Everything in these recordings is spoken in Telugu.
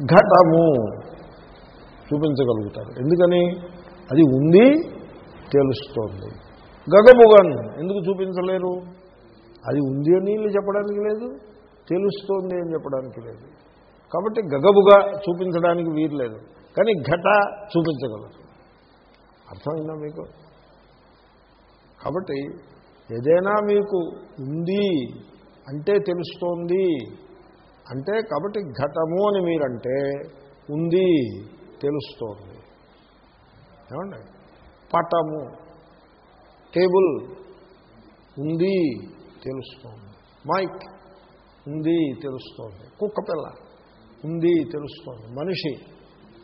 ఘటము చూపించగలుగుతారు. ఎందుకని? అది ఉంది తెలుస్తోంది. గగముగన్ ఎందుకు చూపించలేరు? అది ఉంది అని చెప్పడానికి లేదు తెలుస్తోంది అని చెప్పడానికి లేదు. కాబట్టి గగబుగా చూపించడానికి వీలు లేదు. కానీ ఘట చూపించగలరు అర్థమైందా మీకు? కాబట్టి ఏదైనా మీకు ఉంది అంటే తెలుస్తోంది. అంటే కాబట్టి ఘటము అని మీరంటే ఉంది తెలుస్తోంది. ఏమండి? పటము టేబుల్ ఉంది తెలుస్తోంది. మైక్ ఉంది తెలుస్తోంది. కుక్క పిల్ల ఉంది తెలుస్తోంది. మనిషి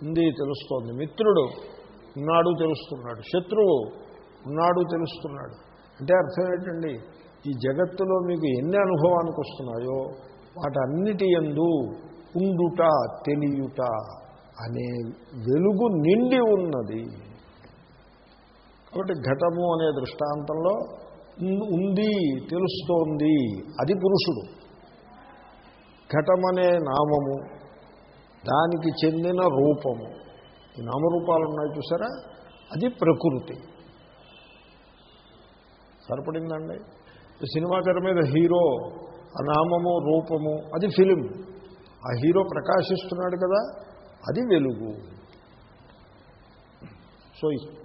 ఉంది తెలుస్తోంది. మిత్రుడు ఉన్నాడు తెలుస్తున్నాడు. శత్రువు ఉన్నాడు తెలుస్తున్నాడు. అంటే అర్థం ఏంటండి? ఈ జగత్తులో మీకు ఎన్ని అనుభవానికి వస్తున్నాయో వాటన్నిటి ఎందు ఉండుట తెలియుట అనే వెలుగు నిండి ఉన్నది. కాబట్టి ఘటము అనే దృష్టాంతంలో ఉంది తెలుస్తోంది. అది పురుషుడు. ఘటమనే నామము. దానికి చెందిన రూపము. ఈ నామరూపాలు ఉన్నాయి చూసారా? అది ప్రకృతి. సరిపడిందండి? సినిమా తెర మీద హీరో ఆ నామము రూపము అది ఫిలిం. ఆ హీరో ప్రకాశిస్తున్నాడు కదా అది వెలుగు. సో ఈ-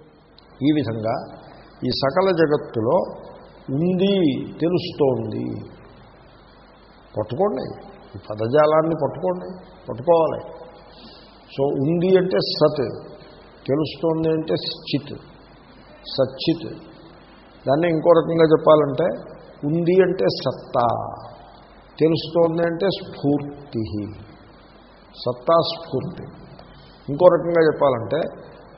ఈ విధంగా ఈ సకల జగత్తులో ఉంది తెలుస్తోంది. పట్టుకోండి. ఈ పదజాలాన్ని పట్టుకోండి. పట్టుకోవాలి. సో ఉంది అంటే సత్ తెలుస్తోంది అంటే చిత్ సచ్చిత్. దాన్ని ఇంకో రకంగా చెప్పాలంటే ఉంది అంటే సత్తా. తెలుస్తోంది అంటే స్ఫూర్తి. సత్తా స్ఫూర్తి. ఇంకో రకంగా చెప్పాలంటే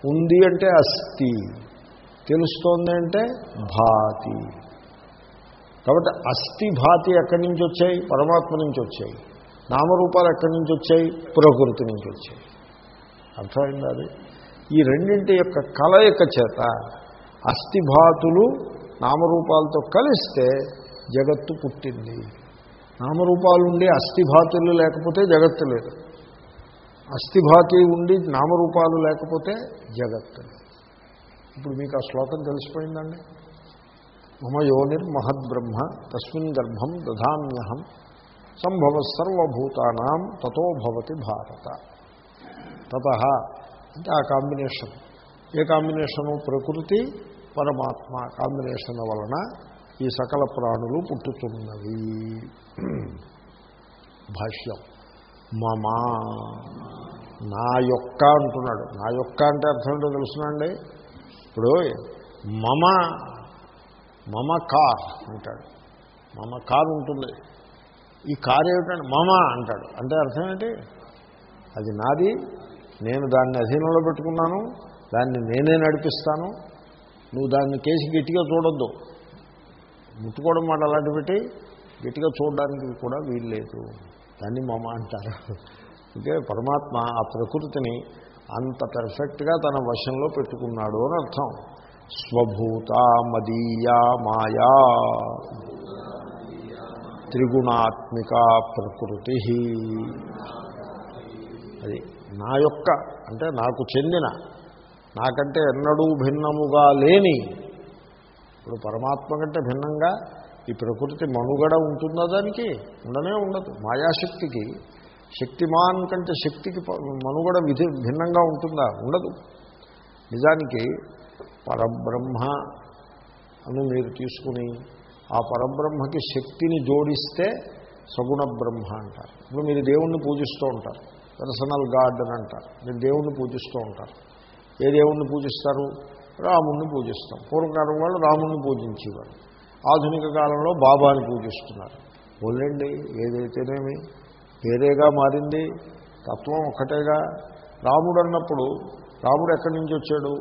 ఉంది అంటే అస్థి తెలుస్తోంది అంటే భాతి. కాబట్టి అస్థి భాతి ఎక్కడి నుంచి వచ్చాయి? పరమాత్మ నుంచి వచ్చాయి. నామరూపాలు ఎక్కడి నుంచి వచ్చాయి? ప్రకృతి నుంచి వచ్చాయి. అర్థమైంది అది? ఈ రెండింటి యొక్క కలయిక చేత అస్థిభాతులు నామరూపాలతో కలిస్తే జగత్తు పుట్టింది. నామరూపాలు ఉండి అస్థిభాతులు లేకపోతే జగత్తు లేదు. అస్థిభాతి ఉండి నామరూపాలు లేకపోతే జగత్తు ఇప్పుడు మీకు ఆ శ్లోకం తెలిసిపోయిందండి? మమ యోనిర్మహద్బ్రహ్మ తస్మిన్ గర్భం దధామ్యహం సంభవ సర్వభూతానాం తతో భవతి భారత. తత అంటే ఆ కాంబినేషన్. ఏ కాంబినేషను? ప్రకృతి పరమాత్మ కాంబినేషన్ వలన ఈ సకల ప్రాణులు పుట్టుతున్నవి. భాష్యం. మమా. నా యొక్క అంటున్నాడు. నా యొక్క అంటే అర్థం ఏంటో తెలుసునండి ఇప్పుడు మమ మమ కార్ అంటాడు. మమ కార్ ఉంటుంది. ఈ కార్ ఏమిటంటే మమ అంటాడు. అంటే అర్థం ఏంటి? అది నాది. నేను దాన్ని అధీనంలో పెట్టుకున్నాను. దాన్ని నేనే నడిపిస్తాను. నువ్వు దాన్ని కేసి గట్టిగా చూడొద్దు. ముట్టుకోవడం మాట అలాంటి పెట్టి గట్టిగా చూడడానికి కూడా వీలు లేదు. దాన్ని మమ అంటారు. అంటే పరమాత్మ ఆ ప్రకృతిని అంత పెర్ఫెక్ట్గా తన వశంలో పెట్టుకున్నాడు అని అర్థం. స్వభూత మదీయా మాయా. త్రిగుణాత్మిక ప్రకృతి. అది నా యొక్క అంటే నాకు చెందిన నాకంటే ఎన్నడూ భిన్నముగా లేని ఇప్పుడు పరమాత్మ కంటే భిన్నంగా ఈ ప్రకృతి మనుగడ ఉంటుందా దానికి? ఉండనే ఉండదు. మాయాశక్తికి శక్తిమాన్ కంటే శక్తికి మనుగడ విధి భిన్నంగా ఉంటుందా? ఉండదు. నిజానికి పరబ్రహ్మ అని మీరు తీసుకుని ఆ పరబ్రహ్మకి శక్తిని జోడిస్తే సగుణ బ్రహ్మ అంటారు. ఇప్పుడు మీరు దేవుణ్ణి పూజిస్తూ ఉంటారు. పర్సనల్ గాడ్ అని అంటారు. మీరు దేవుణ్ణి పూజిస్తూ ఉంటారు. ఏ దేవుణ్ణి పూజిస్తారు? రాముణ్ణి పూజిస్తాం. పూర్వకాలం వాళ్ళు రాముణ్ణి పూజించేవారు. ఆధునిక కాలంలో బాబాని పూజిస్తున్నారు. పోలేండి ఏదైతేనేమి వేరేగా మారింది తత్వం ఒక్కటేగా. రాముడు అన్నప్పుడు రాముడు ఎక్కడి నుంచి వచ్చాడు?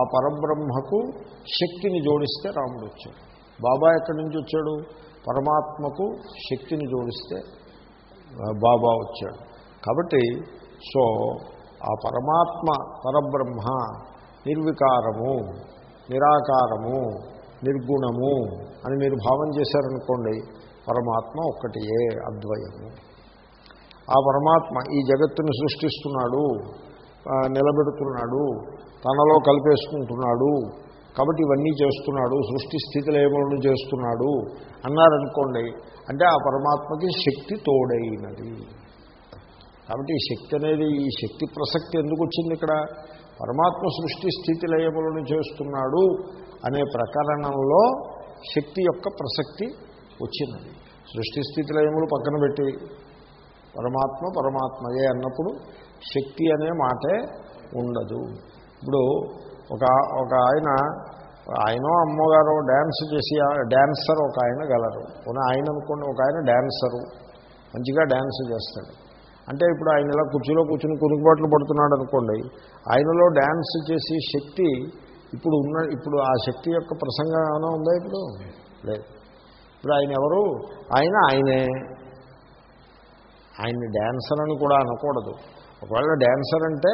ఆ పరబ్రహ్మకు శక్తిని జోడిస్తే రాముడు వచ్చాడు. బాబా ఎక్కడి నుంచి వచ్చాడు? పరమాత్మకు శక్తిని జోడిస్తే బాబా వచ్చాడు. కాబట్టి సో ఆ పరమాత్మ పరబ్రహ్మ నిర్వికారము నిరాకారము నిర్గుణము అని మీరు భావం చేశారనుకోండి పరమాత్మ ఒక్కటియే అద్వయము. ఆ పరమాత్మ ఈ జగత్తుని సృష్టిస్తున్నాడు నిలబెడుతున్నాడు తనలో కలిపేసుకుంటున్నాడు కాబట్టి ఇవన్నీ చేస్తున్నాడు సృష్టి స్థితి లేములను చేస్తున్నాడు అన్నారనుకోండి అంటే ఆ పరమాత్మకి శక్తి తోడైనది. కాబట్టి ఈ శక్తి అనేది ఈ శక్తి ప్రసక్తి ఎందుకు వచ్చింది ఇక్కడ? పరమాత్మ సృష్టి స్థితి లయములను చేస్తున్నాడు అనే ప్రకరణంలో శక్తి యొక్క ప్రసక్తి వచ్చినది సృష్టి స్థితి లయములు పక్కన పెట్టి పరమాత్మ పరమాత్మయే అన్నప్పుడు శక్తి అనే మాటే ఉండదు. ఇప్పుడు ఒక ఒక ఆయన ఆయన అమ్మగారు డ్యాన్స్ చేసి డ్యాన్సర్ ఒక ఆయన గలరు. ఆయన అనుకోండి ఒక ఆయన డ్యాన్సరు మంచిగా డ్యాన్స్ చేస్తాడు. అంటే ఇప్పుడు ఆయన ఇలా కుర్చీలో కూర్చుని కునుకుబాట్లు పడుతున్నాడు అనుకోండి ఆయనలో డ్యాన్స్ చేసే శక్తి ఇప్పుడు ఉన్న ఇప్పుడు ఆ శక్తి యొక్క ప్రసంగం ఏమైనా ఉందా ఇప్పుడు? లేదు. ఇప్పుడు ఆయన ఎవరు? ఆయన ఆయనే. ఆయన్ని డ్యాన్సర్ అని కూడా అనకూడదు. ఒకవేళ డ్యాన్సర్ అంటే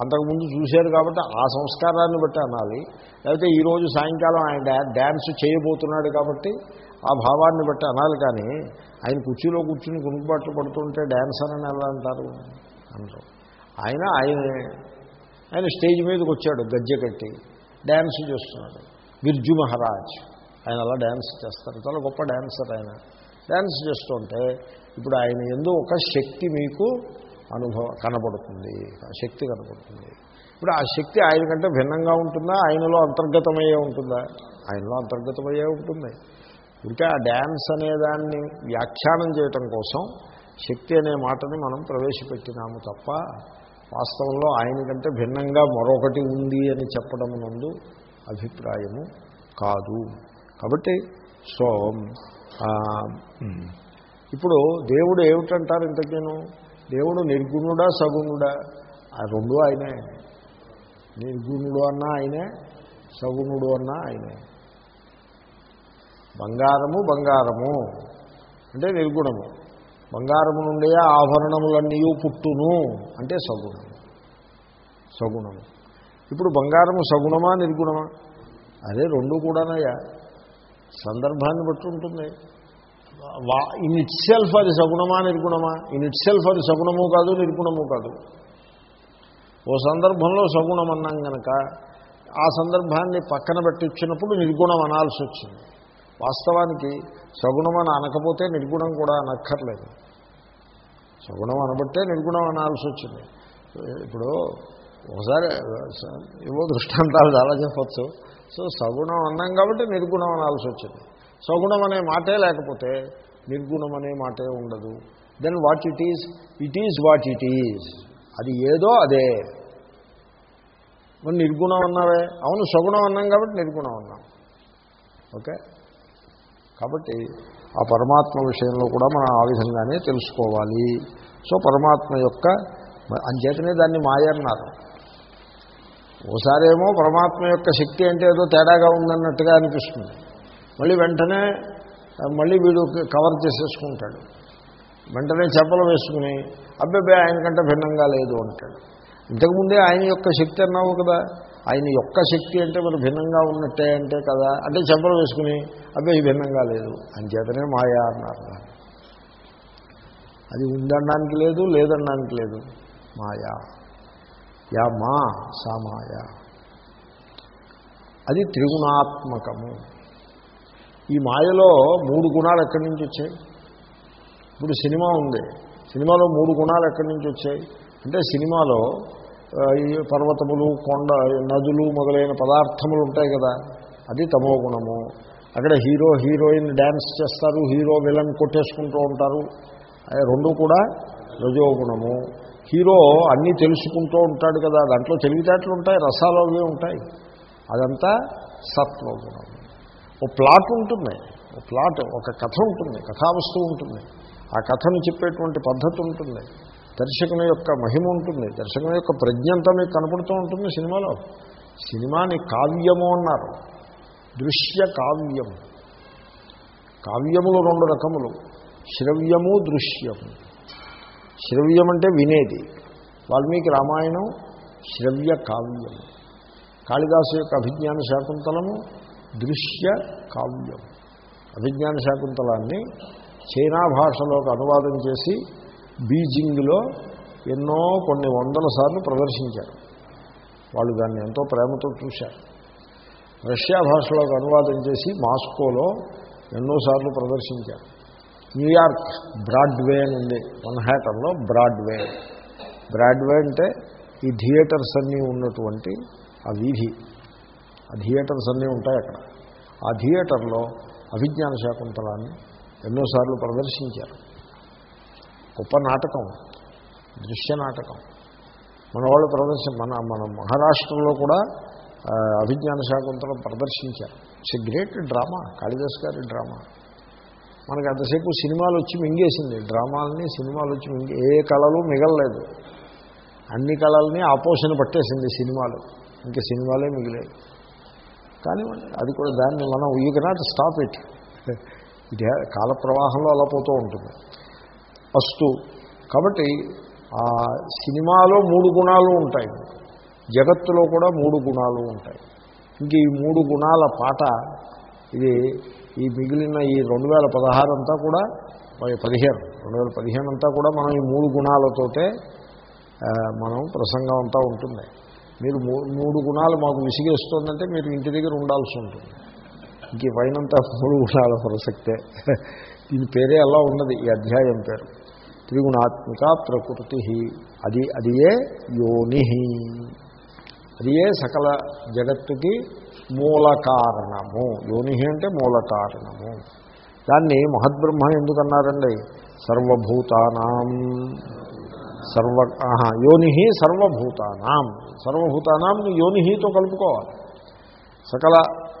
అంతకుముందు చూశారు కాబట్టి ఆ సంస్కారాన్ని బట్టి అనాలి. లేకపోతే ఈరోజు సాయంకాలం ఆయన డ్యాన్స్ చేయబోతున్నాడు కాబట్టి ఆ భావాన్ని బట్టి అనాలి కానీ ఆయన కుర్చీలో కూర్చుని కునుకుబాట్లు పడుతుంటే డ్యాన్సర్ అని ఎలా అంటారు? అనరు ఆయన ఆయనే. ఆయన స్టేజ్ మీదకి వచ్చాడు గజ్జె కట్టి. డ్యాన్స్ చేస్తున్నాడు. బిర్జు మహారాజ్. ఆయన అలా డ్యాన్స్ చేస్తారు. చాలా గొప్ప డ్యాన్సర్ ఆయన. డ్యాన్స్ చేస్తుంటే ఇప్పుడు ఆయన ఎందు ఒక శక్తి మీకు అనుభవం కనబడుతుంది. ఆ శక్తి కనబడుతుంది. ఇప్పుడు ఆ శక్తి ఆయన కంటే భిన్నంగా ఉంటుందా? ఆయనలో అంతర్గతమయ్యే ఉంటుందా? ఆయనలో అంతర్గతమయ్యే ఉంటుంది? ఇంకా ఆ డ్యాన్స్ అనేదాన్ని వ్యాఖ్యానం చేయటం కోసం శక్తి అనే మాటని మనం ప్రవేశపెట్టినాము తప్ప వాస్తవంలో ఆయన కంటే భిన్నంగా మరొకటి ఉంది అని చెప్పడం నందు అభిప్రాయము కాదు. కాబట్టి సో ఇప్పుడు దేవుడు ఏమిటంటారు ఇంతకేను? దేవుడు నిర్గుణుడా సగుణుడా? ఆ రెండు ఆయనే. నిర్గుణుడు అన్నా ఆయనే సగుణుడు అన్నా ఆయనే. బంగారము బంగారము. అంటే నిర్గుణము. బంగారము నుండే ఆభరణములన్నీ పుట్టును అంటే సగుణము. సగుణము. ఇప్పుడు బంగారము సగుణమా నిర్గుణమా? అదే రెండు కూడానయ్యా. సందర్భాన్ని బట్టి ఉంటుంది. వా ఇన్ ఇట్ సెల్ఫ్ అది సగుణమా నిర్గుణమా? ఇన్ ఇట్ సెల్ఫ్ అది సగుణము కాదు నిర్గుణము కాదు. ఓ సందర్భంలో సగుణం అన్నాం కనుక ఆ సందర్భాన్ని పక్కన పెట్టి ఇచ్చినప్పుడు నిర్గుణం అనాల్సి వచ్చింది. వాస్తవానికి సగుణం అని అనకపోతే నిర్గుణం కూడా అనక్కర్లేదు. సగుణం అనబట్టే నిర్గుణం అనాల్సి వచ్చింది. ఇప్పుడు ఒకసారి ఏవో దృష్టాంతాలు చాలా చెప్పచ్చు. సో సగుణం అన్నాం కాబట్టి నిర్గుణం అనాల్సి వచ్చింది. సగుణం అనే మాటే లేకపోతే నిర్గుణం అనే మాటే ఉండదు. Then what it is it is what it is అది ఏదో అదే. మరి నిర్గుణం అన్నావే? అవును సగుణం అన్నాం కాబట్టి నిర్గుణం అన్నాం. ఓకే? కాబట్టి ఆ పరమాత్మ విషయంలో కూడా మనం ఆ విధంగానే తెలుసుకోవాలి. సో పరమాత్మ యొక్క అంచేతనే దాన్ని మాయ అన్నారు. ఓసారేమో పరమాత్మ యొక్క శక్తి అంటే ఏదో తేడాగా ఉందన్నట్టుగా అనిపిస్తుంది. మళ్ళీ వెంటనే మళ్ళీ వీడు కవర్ చేసేసుకుంటాడు. వెంటనే చెప్పలు వేసుకుని అబ్బాయి ఆయన కంటే భిన్నంగా లేదు అంటాడు. ఇంతకుముందే ఆయన యొక్క శక్తి అన్నావు కదా ఆయన యొక్క శక్తి అంటే మరి భిన్నంగా ఉన్నట్టే అంటే కదా. అంటే చెంపలు వేసుకుని అబ్బాయి భిన్నంగా లేదు. అని చేతనే మాయా అన్నారు అది ఉందనడానికి లేదు లేదనడానికి లేదు. మాయా. యా మా సా మాయా. అది త్రిగుణాత్మకము. ఈ మాయలో మూడు గుణాలు ఎక్కడి నుంచి వచ్చాయి? ఇప్పుడు సినిమా ఉంది. సినిమాలో మూడు గుణాలు ఎక్కడి నుంచి వచ్చాయి? అంటే సినిమాలో ఈ పర్వతములు కొండ నదులు మొదలైన పదార్థములు ఉంటాయి కదా అది తమో గుణము. అక్కడ హీరో హీరోయిన్ డ్యాన్స్ చేస్తారు హీరో విలన్ కొట్టేసుకుంటూ ఉంటారు. రెండు కూడా రజోగుణము హీరో అన్నీ తెలుసుకుంటూ ఉంటాడు కదా దాంట్లో తెలివితేటలు ఉంటాయి రసాలు అవి ఉంటాయి. అదంతా సత్వగుణం ఓ ప్లాట్ ఉంటుంది ఓ ప్లాట్ ఒక కథ ఉంటుంది కథావస్తువు ఉంటుంది. ఆ కథను చెప్పేటువంటి పద్ధతి ఉంటుంది. దర్శకుని యొక్క మహిమ ఉంటుంది. దర్శకుని యొక్క ప్రజ్ఞంతా మీకు కనపడుతూ ఉంటుంది సినిమాలో. సినిమాని కావ్యము అన్నారు. దృశ్య కావ్యం కావ్యములు రెండు రకములు. శ్రవ్యము దృశ్యము. శ్రవ్యం అంటే వినేది. వాల్మీకి రామాయణం శ్రవ్య కావ్యం కాళిదాసు యొక్క అభిజ్ఞాన శాకుంతలము దృశ్య కావ్యం అభిజ్ఞాన శాకుంతలాన్ని చైనా భాషలోకి అనువాదం చేసి బీజింగ్లో ఎన్నో కొన్ని వందల సార్లు ప్రదర్శించారు. వాళ్ళు దాన్ని ఎంతో ప్రేమతో చూశారు. రష్యా భాషలోకి అనువాదం చేసి మాస్కోలో ఎన్నోసార్లు ప్రదర్శించారు. న్యూయార్క్ బ్రాడ్వే అని ఉంది. మన్హాటన్లో బ్రాడ్వే. బ్రాడ్వే అంటే ఈ థియేటర్స్ అన్నీ ఉన్నటువంటి ఆ వీధి. ఆ థియేటర్స్ అన్నీ ఉంటాయి అక్కడ. ఆ థియేటర్లో అభిజ్ఞాన శాకుంతలాన్ని ఎన్నోసార్లు ప్రదర్శించారు. గొప్ప నాటకం దృశ్య నాటకం మన వాళ్ళు ప్రదర్శన మన మన మహారాష్ట్రలో కూడా అభిజ్ఞాన శాకుంతలం ప్రదర్శించారు. It's a great drama Kalidas గారి డ్రామా మనకి అంతసేపు సినిమాలు వచ్చి మింగేసింది. డ్రామాలని సినిమాలు వచ్చి మింగే ఏ కళలు మిగలలేదు. అన్ని కళల్ని ఆపోషణ పట్టేసింది సినిమాలు. ఇంకా సినిమాలే మిగిలేదు కానివ్వండి అది కూడా దాన్ని మనం యూ కెనాట్ స్టాప్ ఇట్ ఇది కాల ప్రవాహంలో అలా పోతూ ఉంటుంది. అస్తు కాబట్టి ఆ సినిమాలో మూడు గుణాలు ఉంటాయి. జగత్తులో కూడా మూడు గుణాలు ఉంటాయి. ఇంక ఈ మూడు గుణాల పాట ఇది ఈ మిగిలిన ఈ రెండు వేల పదహారు అంతా కూడా పదిహేను రెండు వేల పదిహేను అంతా కూడా మనం ఈ మూడు గుణాలతోటే మనం ప్రసంగం అంతా ఉంటుంది. మీరు మూడు గుణాలు మాకు విసిగేస్తుందంటే మీరు ఇంటి దగ్గర ఉండాల్సి ఉంటుంది. ఇంక పైనంతా మూడు గుణాల ప్రసక్తే. దీని పేరే అలా ఉన్నది ఈ అధ్యాయం పేరు. త్రిగుణాత్మిక ప్రకృతి అది అది ఏ యోని. అది ఏ సకల జగత్తుకి మూల కారణము. యోని అంటే మూల కారణము. దాన్ని మహద్బ్రహ్మ ఎందుకన్నారండి? సర్వభూతానాం. సర్వ యోని సర్వభూతానాం. సర్వభూతానాం యోనితో కలుపుకోవాలి. సకల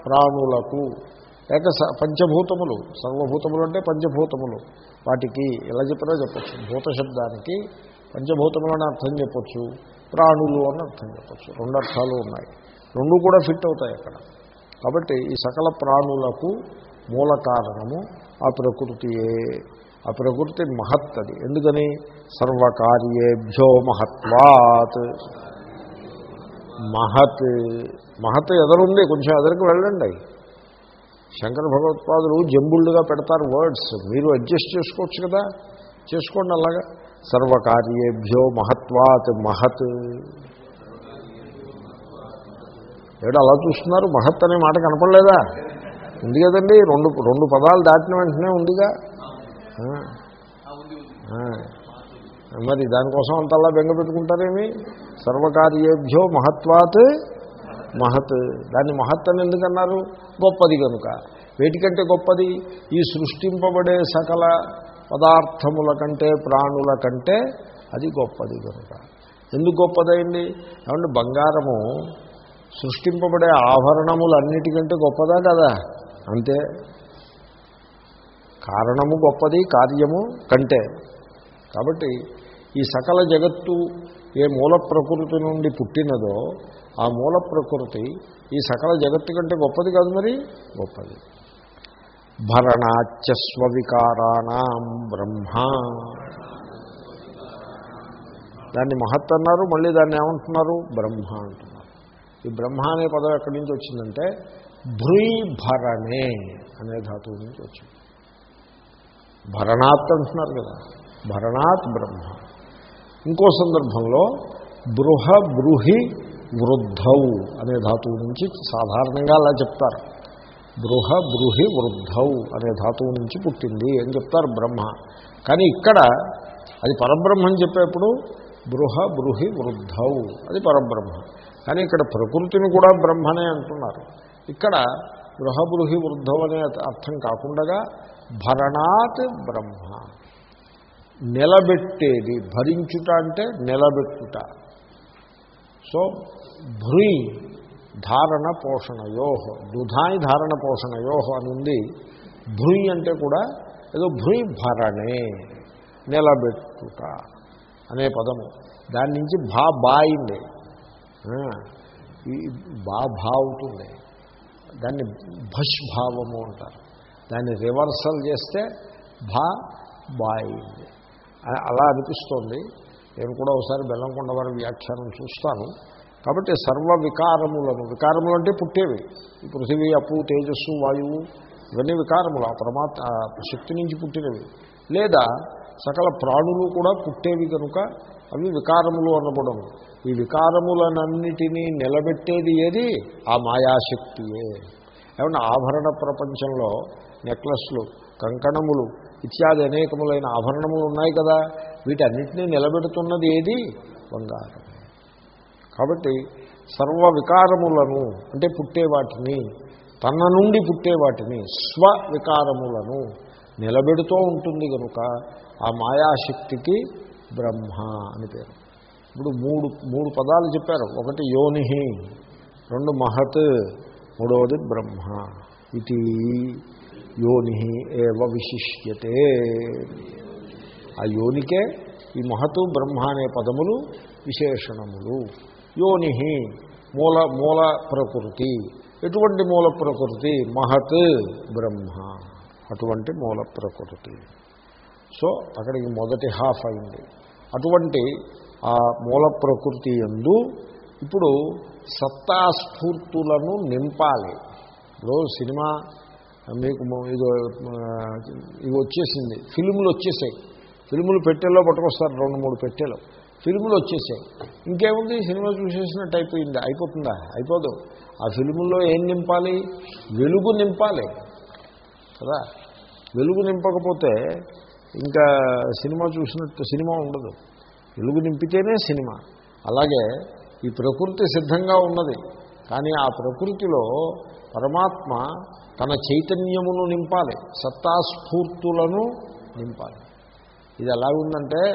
ప్రాణులకు లేక స- పంచభూతములు. సర్వభూతములు అంటే పంచభూతములు. వాటికి ఎలా చెప్పినా చెప్పచ్చు. భూత శబ్దానికి పంచభూతములు అని అర్థం చెప్పచ్చు. ప్రాణులు అని అర్థం చెప్పచ్చు. రెండు అర్థాలు ఉన్నాయి. రెండు కూడా ఫిట్ అవుతాయి అక్కడ. కాబట్టి ఈ సకల ప్రాణులకు మూల కారణము ఆ ప్రకృతియే ఆ ప్రకృతి మహత్తది. ఎందుకని? సర్వకార్యేభ్యో మహత్వాత్. మహత్ మహత్ ఎదరుంది. కొంచెం ఎదరికి వెళ్ళండి. శంకర భగవత్పాదులు జంబుళ్ళుగా పెడతారు వర్డ్స్. మీరు అడ్జస్ట్ చేసుకోవచ్చు కదా? చేసుకోండి అలాగా. సర్వకార్యేభ్యో మహత్వాత్ మహత్. ఏడు అలా చూస్తున్నారు? మహత్ అనే మాట కనపడలేదా? ఉంది కదండి. రెండు రెండు పదాలు దాటిన వెంటనే ఉందిగా? మరి దానికోసం అంతలా బెంగ పెట్టుకుంటారేమి? సర్వకార్యేభ్యో మహత్వాత్ మహత్ దాన్ని మహత్ అని ఎందుకన్నారు? గొప్పది కనుక వేటికంటే గొప్పది? ఈ సృష్టింపబడే సకల పదార్థముల కంటే ప్రాణుల కంటే అది గొప్పది కనుక ఎందుకు గొప్పదైంది? ఏమంటే బంగారము సృష్టింపబడే ఆభరణములన్నిటికంటే గొప్పదా కదా? అంతే. కారణము గొప్పది కార్యము కంటే. కాబట్టి ఈ సకల జగత్తు ఏ మూల ప్రకృతి నుండి పుట్టినదో ఆ మూల ప్రకృతి ఈ సకల జగత్తు కంటే గొప్పది కాదు మరి? గొప్పది. భరణాచ్యస్వ వికారాణం బ్రహ్మ. దాన్ని మహత్ అన్నారు మళ్ళీ దాన్ని ఏమంటున్నారు? బ్రహ్మ అంటున్నారు. ఈ బ్రహ్మ అనే పదం ఎక్కడి నుంచి వచ్చిందంటే భృభరణే అనే ధాతువు నుంచి వచ్చింది. భరణాత్ అంటున్నారు కదా. భరణాత్ బ్రహ్మ. ఇంకో సందర్భంలో బృహ బృహి వృద్ధౌ అనే ధాతువు నుంచి సాధారణంగా అలా చెప్తారు. బృహ బృహి వృద్ధౌ అనే ధాతువు నుంచి పుట్టింది అని చెప్తారు బ్రహ్మ. కానీ ఇక్కడ అది పరబ్రహ్మని చెప్పేప్పుడు బృహ బృహి వృద్ధౌ అది పరబ్రహ్మ. కానీ ఇక్కడ ప్రకృతిని కూడా బ్రహ్మనే అంటున్నారు. ఇక్కడ బృహబృహి వృద్ధం అనే అర్థం కాకుండా భరణాత్ బ్రహ్మ. నిలబెట్టేది. భరించుట అంటే నిలబెట్టుట. సో భృయ్ ధారణ పోషణయోహ దుధాయి ధారణ పోషణయోహ అని ఉంది భృయ్ అంటే కూడా ఏదో భృయ్ భరణే నిలబెట్టుట అనే పదము. దాని నుంచి భా బాయింది. ఈ బా భా అవుతుంది దాన్ని భష్భావము అంటారు. దాన్ని రివర్సల్ చేస్తే భా బాయింది. అలా అనిపిస్తోంది. నేను కూడా ఒకసారి బెల్లంకొండ వారి వ్యాఖ్యానం చూస్తాను. కాబట్టి సర్వ వికారములను వికారములు అంటే పుట్టేవి. పృథివీ అప్పు తేజస్సు వాయువు ఇవన్నీ వికారములు. ఆ పరమాత్మ శక్తి నుంచి పుట్టినవి. లేదా సకల ప్రాణులు కూడా పుట్టేవి కనుక అవి వికారములు అనబడం ఈ వికారములనన్నిటినీ నిలబెట్టేది ఏది? ఆ మాయాశక్తియే. ఏమన్నా ఆభరణ ప్రపంచంలో నెక్లెస్లు కంకణములు ఇత్యాది అనేకములైన ఆభరణములు ఉన్నాయి కదా వీటన్నిటినీ నిలబెడుతున్నది ఏది? బంగారం కాబట్టి సర్వ వికారములను అంటే పుట్టే వాటిని తన నుండి పుట్టే వాటిని స్వ వికారములను నిలబెడుతూ ఉంటుంది కనుక ఆ మాయాశక్తికి బ్రహ్మ అని పేరు. ఇప్పుడు మూడు మూడు పదాలు చెప్పారు. ఒకటి యోని రెండు మహత్ మూడవది బ్రహ్మ. ఇది యోని ఏవ విశిష్యతే. ఆ యోనికే ఈ మహతు బ్రహ్మ అనే పదములు విశేషణములు. యోని మూల మూల ప్రకృతి. ఎటువంటి మూల ప్రకృతి? మహత్ బ్రహ్మ. అటువంటి మూల ప్రకృతి. సో అక్కడికి మొదటి హాఫ్ అయింది. అటువంటి ఆ మూల ప్రకృతి ఎందు ఇప్పుడు సత్తాస్ఫూర్తులను నింపాలి. ఇప్పుడు సినిమా మీకు మ- ఇది ఇవి వచ్చేసింది. ఫిల్ములు వచ్చేసాయి. ఫిల్ములు పెట్టెల్లో పట్టుకొస్తారు రెండు మూడు పెట్టెలు. ఫిల్ములు వచ్చేసాయి. ఇంకేముంది? సినిమా చూసేసినట్టు అయిపోయింది. అయిపోతుందా? అయిపోదు. ఆ ఫిల్ముల్లో ఏం నింపాలి? వెలుగు నింపాలి. కదా? వెలుగు నింపకపోతే ఇంకా సినిమా చూసినట్టు సినిమా ఉండదు. వెలుగు నింపితేనే సినిమా. అలాగే ఈ ప్రకృతి సిద్ధంగా ఉన్నది. కానీ ఆ ప్రకృతిలో పరమాత్మ తన చైతన్యమును నింపాలి సత్తాస్ఫూర్తులను నింపాలి. ఇది ఎలా ఉందంటే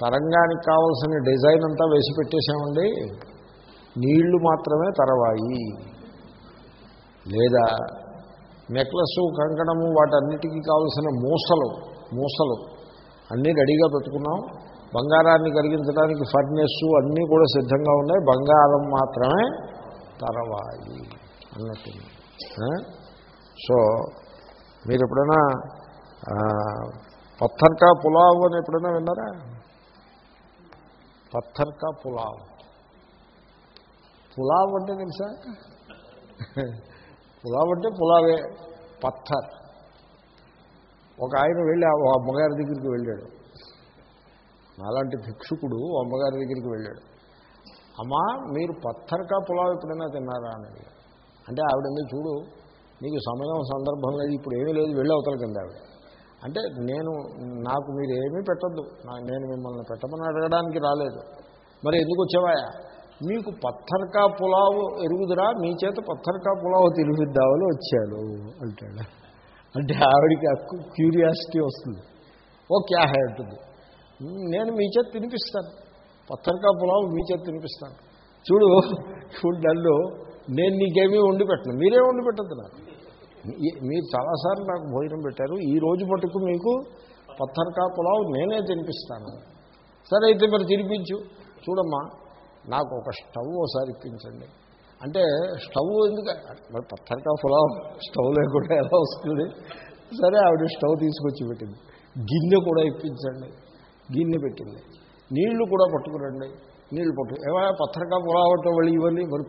తరంగానికి కావలసిన డిజైన్ అంతా వేసి పెట్టేశామండి. నీళ్ళు మాత్రమే తరవాయి. లేదా నెక్లెస్ కంకణము వాటన్నిటికీ కావలసిన మూసలు మూసలు అన్నీ రెడీగా పెట్టుకున్నాం. బంగారాన్ని కరిగించడానికి ఫర్నెస్ అన్నీ కూడా సిద్ధంగా ఉన్నాయి. బంగారం మాత్రమే తరవాయి అన్నట్టు సో మీరు ఎప్పుడైనా పత్థర్కా పత్తర్కా పులావ్ అని ఎప్పుడైనా విన్నారా? పత్తర్కా పులావ్. పులావ్ అంటే తెలుసా? పులావ్ అంటే పులావే పత్తర్. ఒక ఆయన వెళ్ళి ఓ అమ్మగారి దగ్గరికి వెళ్ళాడు. నాలాంటి భిక్షుకుడు ఓ అమ్మగారి దగ్గరికి వెళ్ళాడు. అమ్మా మీరు పత్తర్కా పులావ్ ఎప్పుడైనా తిన్నారా? అని అంటే ఆవిడ చూడు నీకు సమయం సందర్భం లేదు ఇప్పుడు ఏమీ లేదు వెళ్ళి అవతల కింద ఆవిడ అంటే నేను నాకు మీరు ఏమీ పెట్టద్దు. నా- నేను మిమ్మల్ని పెట్టమని అడగడానికి రాలేదు. మరి ఎందుకు వచ్చేవాయా మీకు పత్తర్కా పులావు ఎరుగుదురా? మీ చేత పత్తర్కా పులావు తిరిగిద్దామని వచ్చాడు అంటాడు. అంటే ఆవిడికి క్యూరియాసిటీ వస్తుంది. ఓ క్యా హై అంటుంది. నేను మీ చేత తినిపిస్తాను. పత్తర్కా పులావు మీ చేత తినిపిస్తాను. చూడు ఇప్పుడు నన్ను నేను నీకేమీ వండి పెట్టను. మీరే వండి పెట్టద్దు నాకు మీరు చాలాసార్లు నాకు భోజనం పెట్టారు. ఈ రోజు మటుకు మీకు పత్తర్కా పులావు నేనే తినిపిస్తాను. సరే అయితే మరి తినిపించు. చూడమ్మా నాకు ఒక స్టవ్ ఒకసారి ఇప్పించండి. అంటే స్టవ్ ఎందుకు? మరి పత్తర్కా పులావ్ స్టవ్ లేకుండా ఎలా వస్తుంది? సరే ఆవిడ స్టవ్ తీసుకొచ్చి పెట్టింది. గిన్నె కూడా ఇప్పించండి. గిన్నె పెట్టింది. నీళ్ళు కూడా పట్టుకురండి. నీళ్ళు పట్టు ఏమైనా పత్రికా పులావ్ వెళ్ళి వాళ్ళు ఇవన్నీ మరి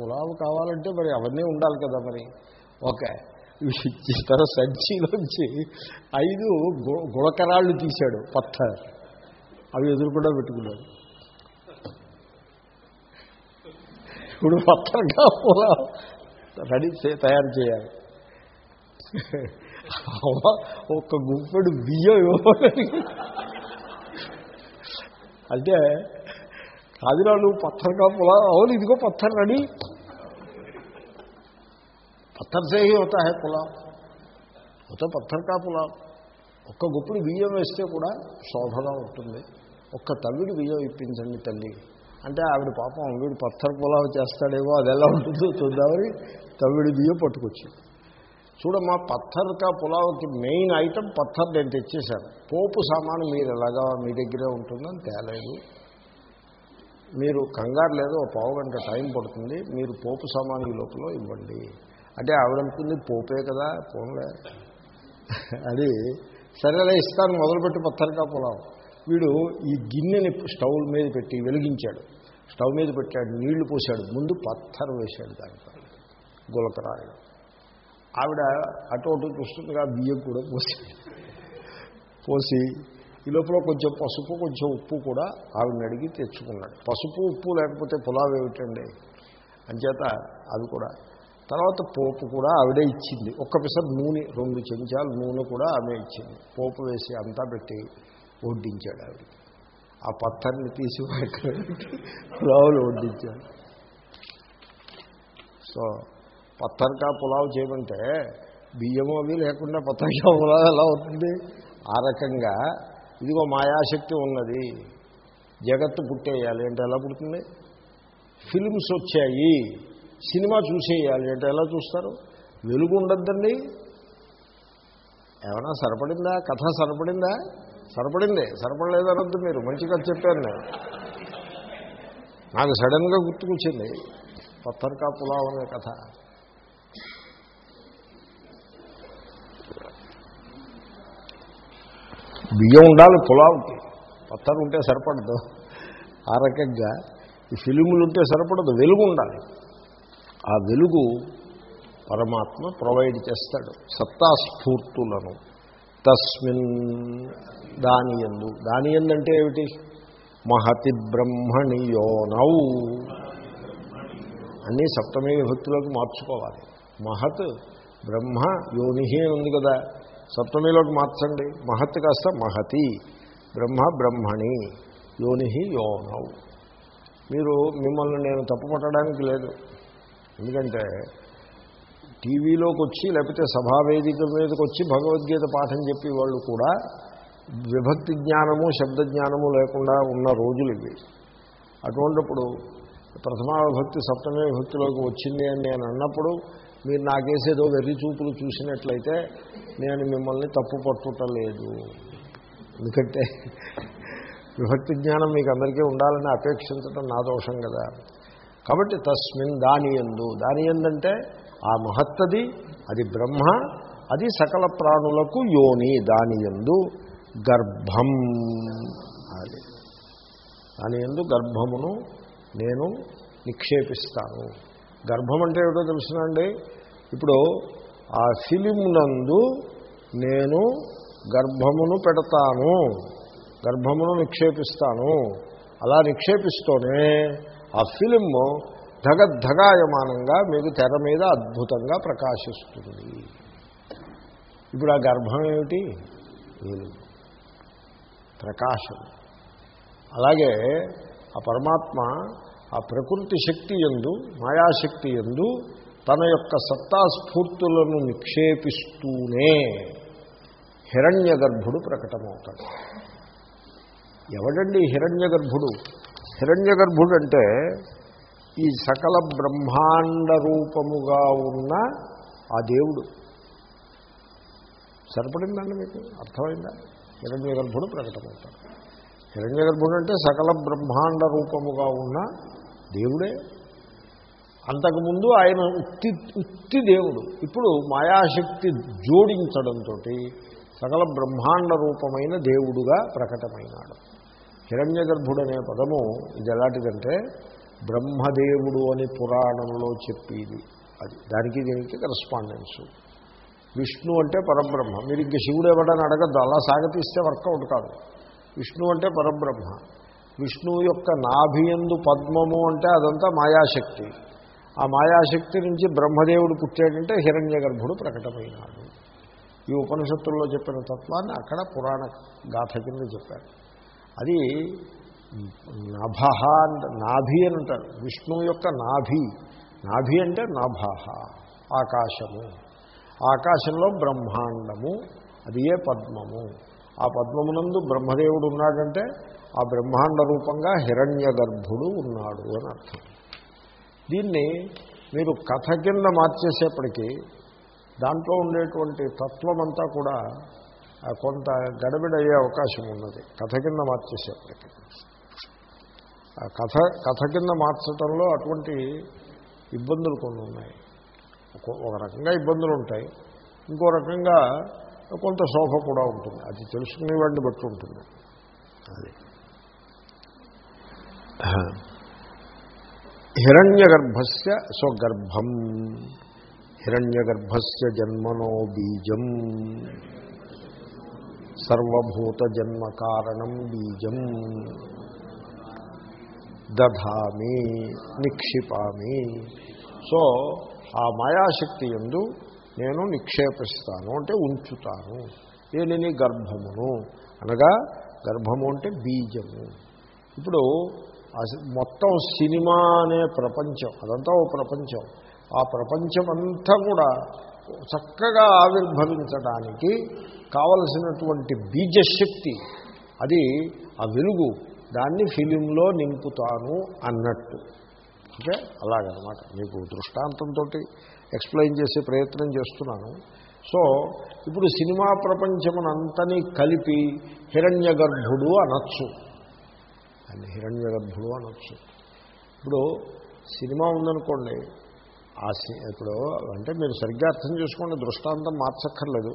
పులావు కావాలంటే మరి అవన్నీ ఉండాలి కదా మరి. ఓకే. తన సంచిలోంచి ఐదు గు- గుళకరాళ్ళు తీశాడు పత్థర్ అవి ఎదురుకుండా పెట్టుకున్నాడు ఇప్పుడు పత్రికా పులావ్ రెడీ తయారు చేయాలి. ఒక ఒక్క గుప్పెడు బియ్యం ఇవ్వడానికి అంటే కాదురా నువ్వు పత్థర్గా పులావ్ అవును ఇదిగో పత్థర్ రెడీ. పత్థర్ సే హీ హోతా హై పులావ్. హోతా పత్థర్ కా పులావ్. ఒక్క గుప్పుడు బియ్యం వేస్తే కూడా శోభగా ఉంటుంది. ఒక్క తల్లికి బియ్యం ఇప్పించండి తల్లి. అంటే ఆవిడ పాపం వీడు పత్థర్ పులావ్ చేస్తాడేమో అది ఎలా ఉంటుందో చూద్దామని తవ్విడి బియ్యం పట్టుకొచ్చి చూడమ్మా పత్థర్ కా పులావ్కి మెయిన్ ఐటమ్ పత్థర్ నేను తెచ్చేశాను. పోపు సామాను మీరు ఎలాగా మీ దగ్గరే ఉంటుందని తేలేదు. మీరు కంగారు లేదు ఒక పావు గంట టైం పడుతుంది మీరు పోపు సామాను లోపల ఇవ్వండి. అంటే ఆవిడనుకుంది పోపే కదా పోన్లే. అది సరేలే ఇస్తాను మొదలుపెట్టి పత్తరికా పొలం వీడు ఈ గిన్నెని స్టవ్ మీద పెట్టి వెలిగించాడు. స్టవ్ మీద పెట్టాడు నీళ్ళు పోసాడు ముందు పత్తరు వేశాడు దానిపై గులకరాయి ఆవిడ అటు అటు చూస్తుండగా బియ్యం కూడా పోసి పోసి ఈ లోపల కొంచెం పసుపు కొంచెం ఉప్పు కూడా ఆవిడని అడిగి తెచ్చుకున్నాడు. పసుపు ఉప్పు లేకపోతే పులావ్ ఏమిటండి? అంచేత అది కూడా. తర్వాత పోపు కూడా ఆవిడే ఇచ్చింది. ఒక్క పిసర్ నూనె రెండు చెంచాలు నూనె కూడా ఆమె ఇచ్చింది. పోపు వేసి అంతా పెట్టి వడ్డించాడు ఆవిడ. ఆ పత్తర్ని తీసి పులావులు వడ్డించాడు. సో పత్తర్కా పులావ్ చేయమంటే బియ్యము అవి లేకుండా పత్తర్కా పులావ్ ఎలా అవుతుంది? ఆ రకంగా ఇదిగో మాయాశక్తి ఉన్నది. జగత్తు పుట్టేయాలి అంటే ఎలా పుడుతుంది? ఫిల్మ్స్ వచ్చాయి. సినిమా చూసేయాలి అంటే ఎలా చూస్తారు? వెలుగు ఉండద్దండి. ఏమైనా సరిపడిందా? కథ సరిపడిందా? సరిపడింది. సరిపడలేదనద్దు మీరు. మంచి కథ చెప్పారు నేను. నాకు సడన్గా గుర్తుకొచ్చింది. పత్తర్కా పులావ్ అనే కథ. బియ్యం ఉండాలి పులావ్కి పత్తరు ఉంటే సరిపడదు. ఆ రకంగా ఈ ఫిలిములు ఉంటే సరిపడదు వెలుగు ఉండాలి. ఆ వెలుగు పరమాత్మ ప్రొవైడ్ చేస్తాడు. సత్తాస్ఫూర్తులను. తస్మిన్ దాని ఎందు దాని ఎందంటే ఏమిటి? మహతి బ్రహ్మణి యోనౌ అన్నీ సప్తమే విభక్తిలోకి మార్చుకోవాలి. మహత్ బ్రహ్మ యోని అని ఉంది కదా. సప్తమిలోకి మార్చండి. మహత్ కాస్త మహతి. బ్రహ్మ బ్రహ్మణి. యోనిహి యోనవు మీరు మిమ్మల్ని నేను తప్పుపట్టడానికి లేదు. ఎందుకంటే టీవీలోకి వచ్చి లేకపోతే సభావేదిక మీదకి వచ్చి భగవద్గీత పాఠం చెప్పి వాళ్ళు కూడా విభక్తి జ్ఞానము శబ్ద జ్ఞానము లేకుండా ఉన్న రోజులు ఇవి. అటువంటిప్పుడు ప్రథమా విభక్తి సప్తమే విభక్తిలోకి వచ్చింది అని నేను అన్నప్పుడు మీరు నాకేసేదో వెర్రి చూపులు చూసినట్లయితే నేను మిమ్మల్ని తప్పు పట్టుటలేదు ఎందుకంటే విభక్తి జ్ఞానం మీకు అందరికీ ఉండాలని అపేక్షించడం నా దోషం కదా. కాబట్టి తస్మిన్ దాని ఎందు. దాని ఎందంటే ఆ మహత్తది అది బ్రహ్మ అది సకల ప్రాణులకు యోని దాని ఎందు గర్భం. అది. దాని ఎందు గర్భమును నేను నిక్షేపిస్తాను. గర్భం అంటే ఏమిటో తెలుసునండి ఇప్పుడు ఆ ఫిలిం నందు నేను గర్భమును పెడతాను గర్భమును నిక్షేపిస్తాను. అలా నిక్షేపిస్తూనే ఆ ఫిలిం ధగద్ధగాయమానంగా మీకు తెర మీద అద్భుతంగా ప్రకాశిస్తుంది. ఇప్పుడు ఆ గర్భం ఏమిటి? ప్రకాశం. అలాగే ఆ పరమాత్మ ఆ ప్రకృతి శక్తి ఎందు మాయాశక్తి ఎందు తన యొక్క సత్తాస్ఫూర్తులను నిక్షేపిస్తూనే హిరణ్య గర్భుడు ప్రకటమవుతాడు. ఎవడండి హిరణ్య గర్భుడు హిరణ్య గర్భుడు అంటే ఈ సకల బ్రహ్మాండ రూపముగా ఉన్న ఆ దేవుడు. సరిపడిందండి మీకు? అర్థమైందా? హిరణ్య గర్భుడు ప్రకటమవుతాడు. హిరణ్య గర్భుడు అంటే సకల బ్రహ్మాండ రూపముగా ఉన్న దేవుడే. అంతకుముందు ఆయన ఉత్తి ఉత్తి దేవుడు. ఇప్పుడు మాయాశక్తి జోడించడంతో సకల బ్రహ్మాండ రూపమైన దేవుడుగా ప్రకటమైనాడు. హిరణ్య గర్భుడు అనే పదము ఇది ఎలాంటిదంటే బ్రహ్మదేవుడు అని పురాణంలో చెప్పేది. అది దానికి దీనికి కరస్పాండెన్సు విష్ణు అంటే పరబ్రహ్మ. మీరు ఇంక శివుడు ఎవడని అడగద్దు. అలా సాగతీస్తే వర్కౌట్ కాదు. విష్ణు అంటే పరబ్రహ్మ. విష్ణువు యొక్క నాభియందు పద్మము అంటే అదంతా మాయాశక్తి. ఆ మాయాశక్తి నుంచి బ్రహ్మదేవుడు పుట్టాడంటే హిరణ్య గర్భుడు ప్రకటమైనాడు. ఈ ఉపనిషత్తుల్లో చెప్పిన తత్వాన్ని అక్కడ పురాణ గాథ కింద చెప్పారు. అది నభ నాభి అని అంటారు. విష్ణువు యొక్క నాభి. నాభి అంటే నభ ఆకాశము. ఆకాశంలో బ్రహ్మాండము అది ఏ పద్మము. ఆ పద్మమునందు బ్రహ్మదేవుడు ఉన్నాడంటే ఆ బ్రహ్మాండ రూపంగా హిరణ్య గర్భుడు ఉన్నాడు అని అర్థం. దీన్ని మీరు కథ కింద మార్చేసేప్పటికీ దాంట్లో ఉండేటువంటి తత్వం అంతా కూడా కొంత గడబిడయ్యే అవకాశం ఉన్నది. కథ కింద మార్చేసేప్పటికీ. ఆ కథ కథ కింద మార్చడంలో అటువంటి ఇబ్బందులు కొన్ని ఉన్నాయి. ఒక రకంగా ఇబ్బందులు ఉంటాయి ఇంకో రకంగా కొంత శోభ కూడా ఉంటుంది. అది తెలుసుకునేవాడిని బట్టి ఉంటుంది. అది. హిరణ్యగర్భస్య స్వగర్భం. హిరణ్యగర్భస్య జన్మనో బీజం. సర్వభూత జన్మ కారణం బీజం. దధామి నిక్షిపామి. సో ఆ మాయాశక్తి ఎందు నేను నిక్షేపిస్తాను అంటే ఉంచుతాను. దేనిని? గర్భమును. అనగా గర్భము అంటే బీజము. ఇప్పుడు మొత్తం సినిమా అనే ప్రపంచం అదంతా ఓ ప్రపంచం. ఆ ప్రపంచం అంతా కూడా చక్కగా ఆవిర్భవించడానికి కావలసినటువంటి బీజశక్తి అది ఆ వెలుగు దాన్ని ఫిలింలో నింపుతాను అన్నట్టు. ఓకే? అలాగనమాట. మీకు దృష్టాంతంతో ఎక్స్ప్లెయిన్ చేసే ప్రయత్నం చేస్తున్నాను. సో ఇప్పుడు సినిమా ప్రపంచమునంతని కలిపి హిరణ్య గర్భుడు అనొచ్చు. దాన్ని హిరణ్య గర్భుడు అనొచ్చు ఇప్పుడు సినిమా ఉందనుకోండి ఆ ఇప్పుడు అంటే మీరు సరిగ్గా అర్థం చేసుకోండి దృష్టాంతం మార్చక్కర్లేదు.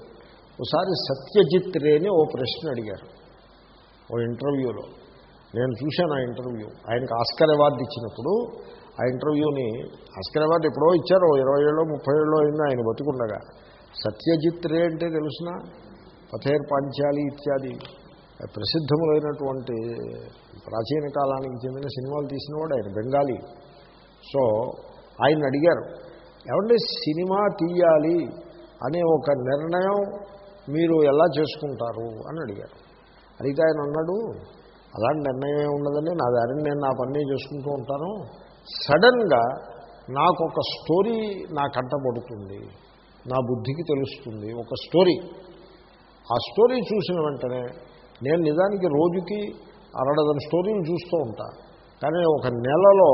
ఒకసారి సత్యజిత్ రేని ఓ ప్రశ్న అడిగారు ఓ ఇంటర్వ్యూలో. నేను చూశాను ఆ ఇంటర్వ్యూ. ఆయనకు ఆస్కర్ అవార్డు ఇచ్చినప్పుడు ఆ ఇంటర్వ్యూని ఆస్కర్ అవార్డు ఎప్పుడో ఇచ్చారు ఇరవై ఏళ్ళో ముప్పై ఏళ్ళో అయింది ఆయన బతుకుండగా. సత్యజిత్ రే అంటే తెలుసిన? పథేర్ పాంచాలి ఇత్యాది. ప్రసిద్ధములైనటువంటి ప్రాచీన కాలానికి చెందిన సినిమాలు తీసినవాడు ఆయన బెంగాలీ. సో ఆయన అడిగారు ఏమంటే సినిమా తీయాలి అనే ఒక నిర్ణయం మీరు ఎలా చేసుకుంటారు? అని అడిగారు. అడిగితే ఆయన అన్నాడు అలాంటి నిర్ణయం ఉండదండి నా దారిని నేను నా పని చేసుకుంటూ ఉంటాను. సడన్గా నాకు ఒక స్టోరీ నా కంటపడుతుంది నా బుద్ధికి తెలుస్తుంది ఒక స్టోరీ. ఆ స్టోరీ చూసిన వెంటనే నేను నిజానికి రోజుకి అరడదని స్టోరీలు చూస్తూ ఉంటా. కానీ ఒక నెలలో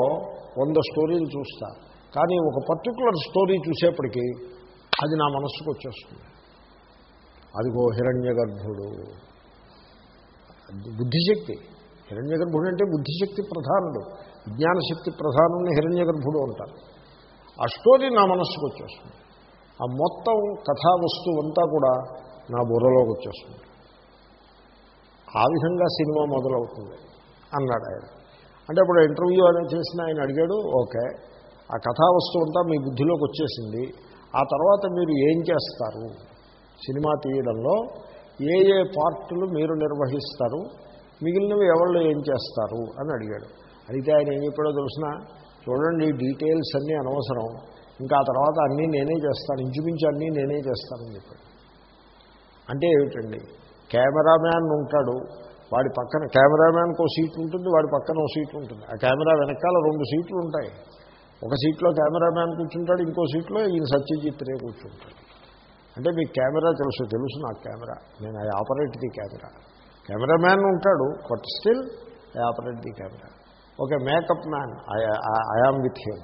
వంద స్టోరీలు చూస్తా. కానీ ఒక పర్టికులర్ స్టోరీ చూసేప్పటికీ అది నా మనస్సుకు వచ్చేస్తుంది. అదిగో హిరణ్య గర్భుడు బుద్ధిశక్తి. హిరణ్య గర్భుడు అంటే బుద్ధిశక్తి ప్రధానుడు. విజ్ఞానశక్తి ప్రధానుని హిరణ్య గర్భుడు అంటారు. ఆ స్టోరీ నా మనస్సుకు వచ్చేస్తుంది. ఆ మొత్తం కథా వస్తువు అంతా కూడా నా బుర్రలోకి వచ్చేస్తుంది. ఆ విధంగా సినిమా మొదలవుతుంది అన్నాడు ఆయన. అంటే ఇప్పుడు ఇంటర్వ్యూ అనేది చేసిన ఆయన అడిగాడు ఓకే ఆ కథావస్తువు అంతా మీ బుద్ధిలోకి వచ్చేసింది. ఆ తర్వాత మీరు ఏం చేస్తారు? సినిమా తీయడంలో ఏ ఏ పార్టులు మీరు నిర్వహిస్తారు మిగిలినవి ఎవళ్ళు ఏం చేస్తారు అని అడిగాడు. అడిగితే ఆయన ఏం చెప్పాడో తెలిసిన? చూడండి డీటెయిల్స్ అన్నీ అనవసరం. ఇంకా ఆ తర్వాత అన్నీ నేనే చేస్తాను. ఇంచుమించు అన్నీ నేనే చేస్తానని చెప్పాడు. అంటే ఏమిటండి? కెమెరామ్యాన్ ఉంటాడు. వాడి పక్కన కెమెరామ్యాన్కి ఒక సీట్ ఉంటుంది వాడి పక్కన ఒక సీట్ ఉంటుంది. ఆ కెమెరా వెనకాల రెండు సీట్లు ఉంటాయి. ఒక సీట్లో కెమెరామ్యాన్ కూర్చుంటాడు ఇంకో సీట్లో ఈయన సత్యజిత్ రే కూర్చుంటాడు. అంటే మీకు కెమెరా తెలుసు తెలుసు నాకు కెమెరా. నేను I operate the camera. Cameraman ఉంటాడు but still I operate the camera. Okay makeup man I am with him.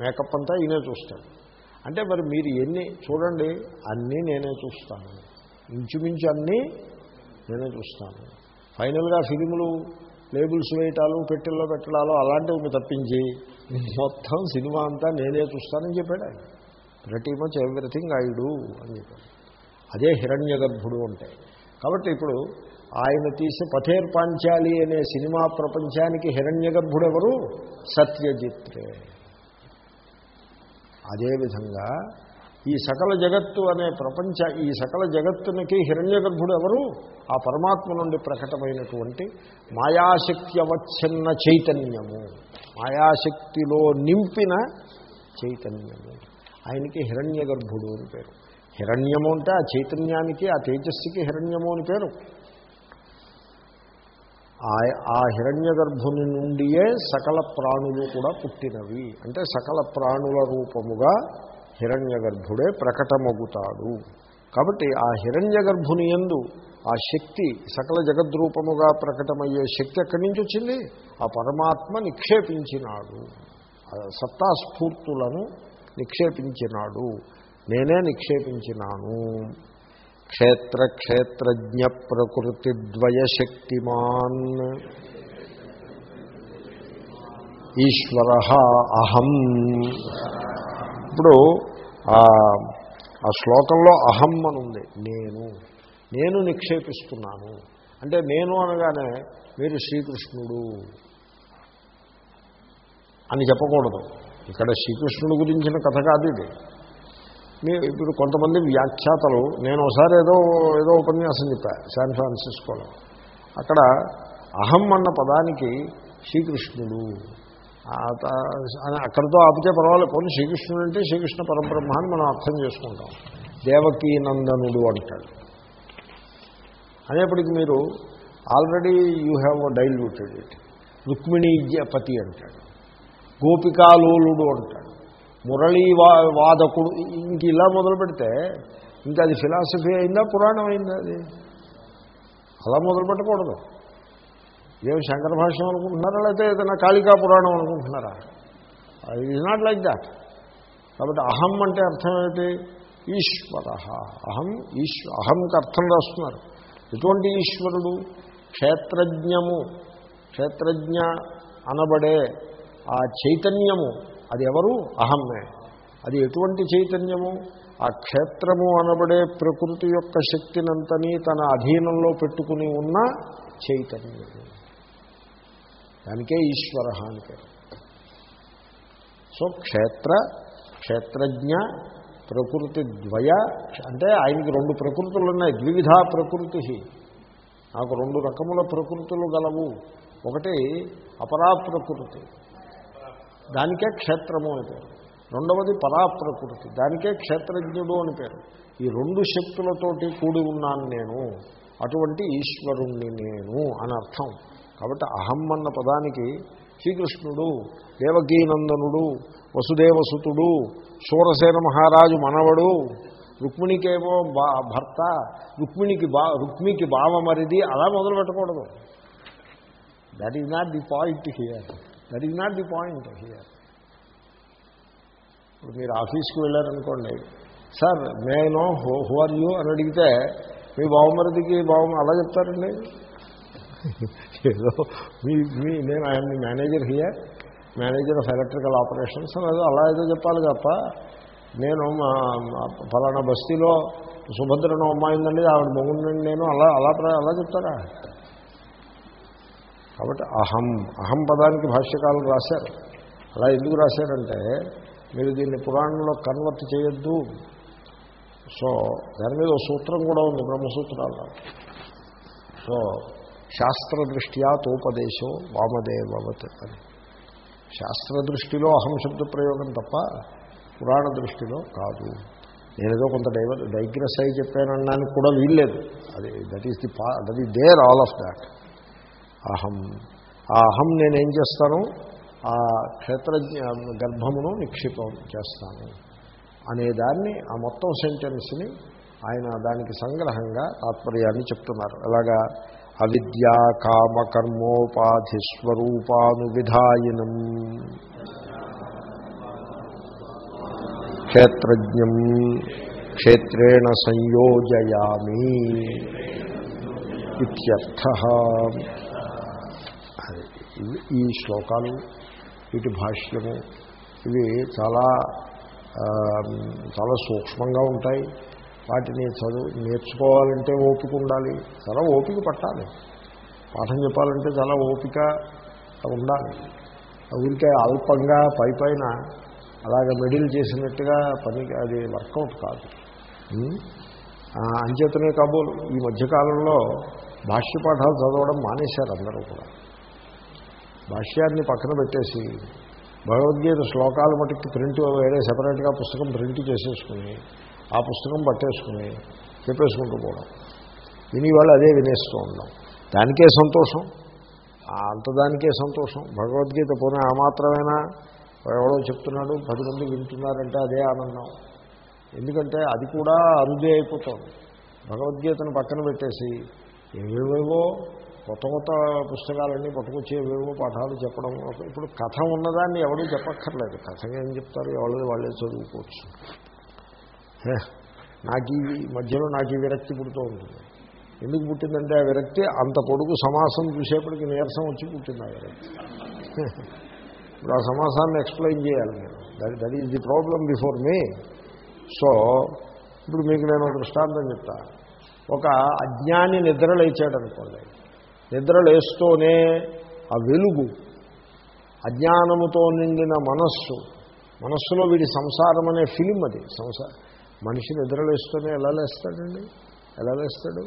Makeup అంతా ఈయనే చూస్తాడు. అంటే మరి మీరు ఎన్ని చూడండి అన్నీ నేనే చూస్తాను. ఇంచుమించు అన్నీ నేనే చూస్తాను. ఫైనల్గా ఫిలిములు లేబుల్స్ వేయటాలు పెట్టెల్లో పెట్టడాలు అలాంటివి తప్పించి మొత్తం సినిమా అంతా నేనే చూస్తానని చెప్పాడు ఆయన. ప్రతి మచ్ ఎవ్రీథింగ్ ఐ డూ అని చెప్పాడు. అదే హిరణ్య గర్భుడు అంటే. కాబట్టి ఇప్పుడు ఆయన తీసి పథేర్ పాంచాలి అనే సినిమా ప్రపంచానికి హిరణ్య గర్భుడు ఎవరు? సత్యజిత్రే అదేవిధంగా ఈ సకల జగత్తు అనే ప్రపంచ ఈ సకల జగత్తునికి హిరణ్య గర్భుడు ఎవరు? ఆ పరమాత్మ నుండి ప్రకటమైనటువంటి మాయాశక్తి అవచ్ఛిన్న చైతన్యము. మాయాశక్తిలో నింపిన చైతన్యము. ఆయనకి హిరణ్య గర్భుడు అని పేరు. హిరణ్యము అంటే ఆ చైతన్యానికి ఆ తేజస్సుకి హిరణ్యము అని పేరు. ఆ- ఆ హిరణ్య గర్భుని నుండియే సకల ప్రాణులు కూడా పుట్టినవి. అంటే సకల ప్రాణుల రూపముగా హిరణ్య గర్భుడే ప్రకటమగుతాడు. కాబట్టి ఆ హిరణ్య గర్భుని ఎందు ఆ శక్తి సకల జగద్రూపముగా ప్రకటమయ్యే శక్తి ఎక్కడి నుంచి వచ్చింది? ఆ పరమాత్మ నిక్షేపించినాడు. సత్తాస్ఫూర్తులను నిక్షేపించినాడు. నేనే నిక్షేపించినాను. క్షేత్ర క్షేత్రజ్ఞ ప్రకృతి ద్వయశక్తిమాన్ ఈశ్వర అహం. ఇప్పుడు ఆ శ్లోకంలో అహం అని ఉంది నేను నేను నిక్షేపిస్తున్నాను. అంటే నేను అనగానే మీరు శ్రీకృష్ణుడు అని చెప్పకూడదు. ఇక్కడ శ్రీకృష్ణుడు గురించిన కథ కాదు ఇది. మీ ఇప్పుడు కొంతమంది వ్యాఖ్యాతలు నేను ఒకసారి ఏదో ఏదో ఉపన్యాసం చెప్పా శాన్ ఫ్రాన్సిస్కోలో. అక్కడ అహం అన్న పదానికి శ్రీకృష్ణుడు అని అక్కడితో ఆపితే పర్వాలేదు. కొన్ని శ్రీకృష్ణుడు అంటే శ్రీకృష్ణ పరబ్రహ్మ అని మనం అర్థం చేసుకుంటాం. దేవకీ నందనుడు అంటాడు. అనేప్పటికీ మీరు already you have diluted it. రుక్మిణీజపతి అంటాడు. గోపికాలోలుడు అంటాడు. మురళీ వా వాదకుడు ఇంక ఇలా మొదలు పెడితే ఇంకా అది ఫిలాసఫీ అయిందా పురాణం అయిందా అది? అలా మొదలు పెట్టకూడదు. ఏమి శంకర భాష్యం అనుకుంటున్నారా? లేకపోతే ఏదైనా కాళికా పురాణం అనుకుంటున్నారా? ఇట్ నాట్ లైక్ దాట్ కాబట్టి అహం అంటే అర్థం ఏమిటి? ఈశ్వర. అహం ఈశ్వ అహంకి అర్థం రాస్తున్నారు. ఎటువంటి ఈశ్వరుడు? క్షేత్రజ్ఞము. క్షేత్రజ్ఞ అనబడే ఆ చైతన్యము అది ఎవరు? అహమ్మే. అది ఎటువంటి చైతన్యము? ఆ క్షేత్రము అనబడే ప్రకృతి యొక్క శక్తినంతని తన అధీనంలో పెట్టుకుని ఉన్న చైతన్యము. దానికే ఈశ్వర అని పేరు. సో క్షేత్ర క్షేత్రజ్ఞ ప్రకృతి ద్వయ అంటే ఆయనకి రెండు ప్రకృతులు ఉన్నాయి ద్వివిధ ప్రకృతి. నాకు రెండు రకముల ప్రకృతులు గలవు. ఒకటి అపరా ప్రకృతి దానికే క్షేత్రము అని పేరు. రెండవది పరాప్రకృతి. దానికే క్షేత్రజ్ఞుడు అని పేరు. ఈ రెండు శక్తులతోటి కూడి ఉన్నాను నేను. అటువంటి ఈశ్వరుణ్ణి నేను అని అర్థం. కాబట్టి అహం అన్న పదానికి శ్రీకృష్ణుడు దేవకీనందనుడు వసుదేవసుతుడు శూరసేన మహారాజు మనవడు రుక్మిణికేమో బా భర్త రుక్మిణికి బా రుక్మికి బావమరిది అలా మొదలు పెట్టకూడదు that is not the point here that is not the point here ఇప్పుడు మీరు ఆఫీస్కి వెళ్ళారనుకోండి సార్ నేను హో హు ఆర్ యూ అని అడిగితే మీ బావమరిదికి బావ అలా చెప్తారండి. ఏదో మీ మీ నేను ఆయన మీ manager here manager of electrical operations అని ఏదో అలా ఏదో చెప్పాలి తప్ప నేను మా ఫలానా బస్తీలో సుభద్రను అమ్మాయిందండి ఆవిడ మొగుండండి నేను అలా అలా ప్ర- అలా చెప్తారా? కాబట్టి అహం అహం పదానికి భాష్యకాలు రాశారు. అలా ఎందుకు రాశారంటే మీరు దీన్ని పురాణంలో కన్వర్ట్ చేయొద్దు. సో దాని మీద ఒక సూత్రం కూడా ఉంది బ్రహ్మసూత్రాల్లో. సో శాస్త్రదృష్ట్యా తోపదేశో వామదేవవత్ అని. శాస్త్రదృష్టిలో అహం శబ్ద ప్రయోగం తప్ప పురాణ దృష్టిలో కాదు. నేనేదో కొంత డైవర్ డైగ్రెస్ అయి చెప్పానన్నానికి కూడా వీల్లేదు. అది దట్ ఈస్ ది పా that is there all of that అహం. ఆ అహం నేనేం చేస్తాను? ఆ క్షేత్రజ్ఞ గర్భమును నిక్షిపం చేస్తాను. అనేదాన్ని ఆ మొత్తం సెంటెన్స్ని ఆయన దానికి సంగ్రహంగా తాత్పర్యాన్ని చెప్తున్నారు. అలాగా అవిద్యా కామకర్మోపాధి స్వరూపానువిధాయినం క్షేత్రజ్ఞం క్షేత్రేణ సంయోజయామి ఇత్యర్థ. ఈ శ్లోకాలు వీటి భాష్యము ఇవి చాలా చాలా సూక్ష్మంగా ఉంటాయి. వాటిని చదువు నేర్చుకోవాలంటే ఓపిక ఉండాలి. చాలా ఓపిక పట్టాలి. పాఠం చెప్పాలంటే చాలా ఓపిక ఉండాలి. ఊరికే అల్పంగా పై పైన అలాగ మెడిల్ చేసినట్టుగా పని అది వర్కౌట్ కాదు. అంచేతనే కాబోలు ఈ మధ్యకాలంలో భాష్య పాఠాలు చదవడం మానేశారు అందరూ కూడా. భాష్యాన్ని పక్కన పెట్టేసి భగవద్గీత శ్లోకాలు మటుకు ప్రింట్ వేరే సెపరేట్గా పుస్తకం ప్రింట్ చేసేసుకుని ఆ పుస్తకం పట్టేసుకుని చెప్పేసుకుంటూ పోవడం. విని వాళ్ళు అదే వినేస్తూ ఉండడం దానికే సంతోషం. అంత దానికే సంతోషం. భగవద్గీత పోనీ ఆ మాత్రమేనా? ఎవడో చెప్తున్నాడు పది మంది వింటున్నారంటే అదే ఆనందం. ఎందుకంటే అది కూడా అరుదే అయిపోతుంది. భగవద్గీతను పక్కన పెట్టేసి ఏవేవేవో కొత్త కొత్త పుస్తకాలన్నీ పట్టుకొచ్చి ఏవేవో పాఠాలు చెప్పడం ఇప్పుడు కథ ఉన్నదాన్ని ఎవడూ చెప్పక్కర్లేదు. కథ ఏం చెప్తారు ఎవరు వాళ్ళే చదువుకోవచ్చు. నాకు ఈ మధ్యలో నాకు ఈ విరక్తి పుడుతూ ఉంటుంది. ఎందుకు పుట్టిందంటే ఆ విరక్తి అంత పొడుగు సమాసం చూసేప్పటికి నీరసం వచ్చి పుట్టింది ఆ విరక్తి. ఇప్పుడు ఆ సమాసాన్ని ఎక్స్ప్లెయిన్ చేయాలి నేను. That that is the problem before me so ఇప్పుడు మీకు నేను దృష్టాంతం చెప్తా. ఒక అజ్ఞాని నిద్రలేచాడు అనుకోండి నిద్రలేస్తూనే ఆ వెలుగు అజ్ఞానముతో నిండిన మనస్సు మనస్సులో వీడి సంసారం అనే ఫిలిం అది. సంసారం మనిషి నిద్రలేస్తూనే ఎలా లేస్తాడండి? ఎలా లేస్తాడు?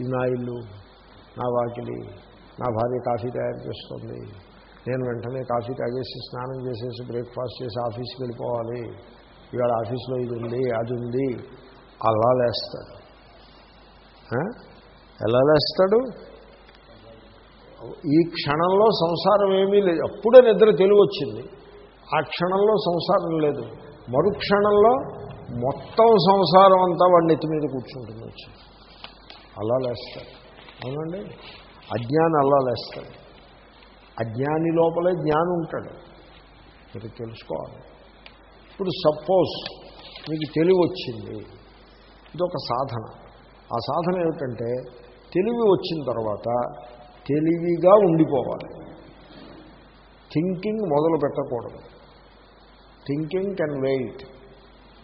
ఇది నా ఇల్లు నా వాకిలి నా భార్య కాఫీ తయారు చేస్తుంది. నేను వెంటనే కాఫీ తాగేసి స్నానం చేసేసి బ్రేక్ఫాస్ట్ చేసి ఆఫీస్కి వెళ్ళిపోవాలి. ఇవాళ ఆఫీస్లో ఇది ఉంది అది ఉంది. అలా లేస్తాడు. ఎలా లేస్తాడు? ఈ క్షణంలో సంసారం ఏమీ లేదు. అప్పుడే నిద్ర తెలివి వచ్చింది ఆ క్షణంలో సంసారం లేదు. మరుక్షణంలో మొత్తం సంసారం అంతా వాడి నెత్తి మీద కూర్చుంటుంది వచ్చి. అలా లేస్తాడు. అవునండి? అజ్ఞాని అలా లేస్తాడు. అజ్ఞాని లోపలే జ్ఞానం ఉంటాడు. మీరు తెలుసుకోవాలి. ఇప్పుడు సపోజ్ మీకు తెలివి వచ్చింది ఇదొక సాధన. ఆ సాధన ఏమిటంటే తెలివి వచ్చిన తర్వాత తెలివిగా ఉండిపోవాలి. థింకింగ్ మొదలు పెట్టకూడదు. Thinking can wait.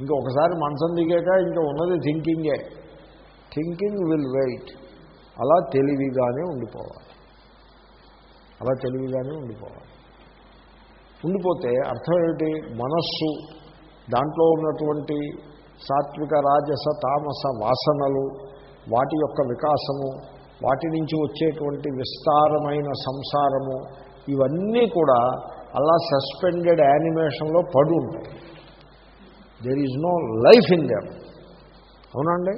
ఇంకా ఒకసారి మంచం దిగాక ఇంకా ఉన్నది థింకింగే థింకింగ్ విల్ వెయిట్ అలా తెలివిగానే ఉండిపోవాలి. అలా తెలివిగానే ఉండిపోవాలి. ఉండిపోతే అర్థం ఏమిటి? మనస్సు దాంట్లో ఉన్నటువంటి సాత్విక రాజస తామస వాసనలు వాటి యొక్క వికాసము వాటి నుంచి వచ్చేటువంటి విస్తారమైన సంసారము ఇవన్నీ కూడా అలా సస్పెండెడ్ యానిమేషన్లో పడి ఉంటాయి there is no life in them అవునండి?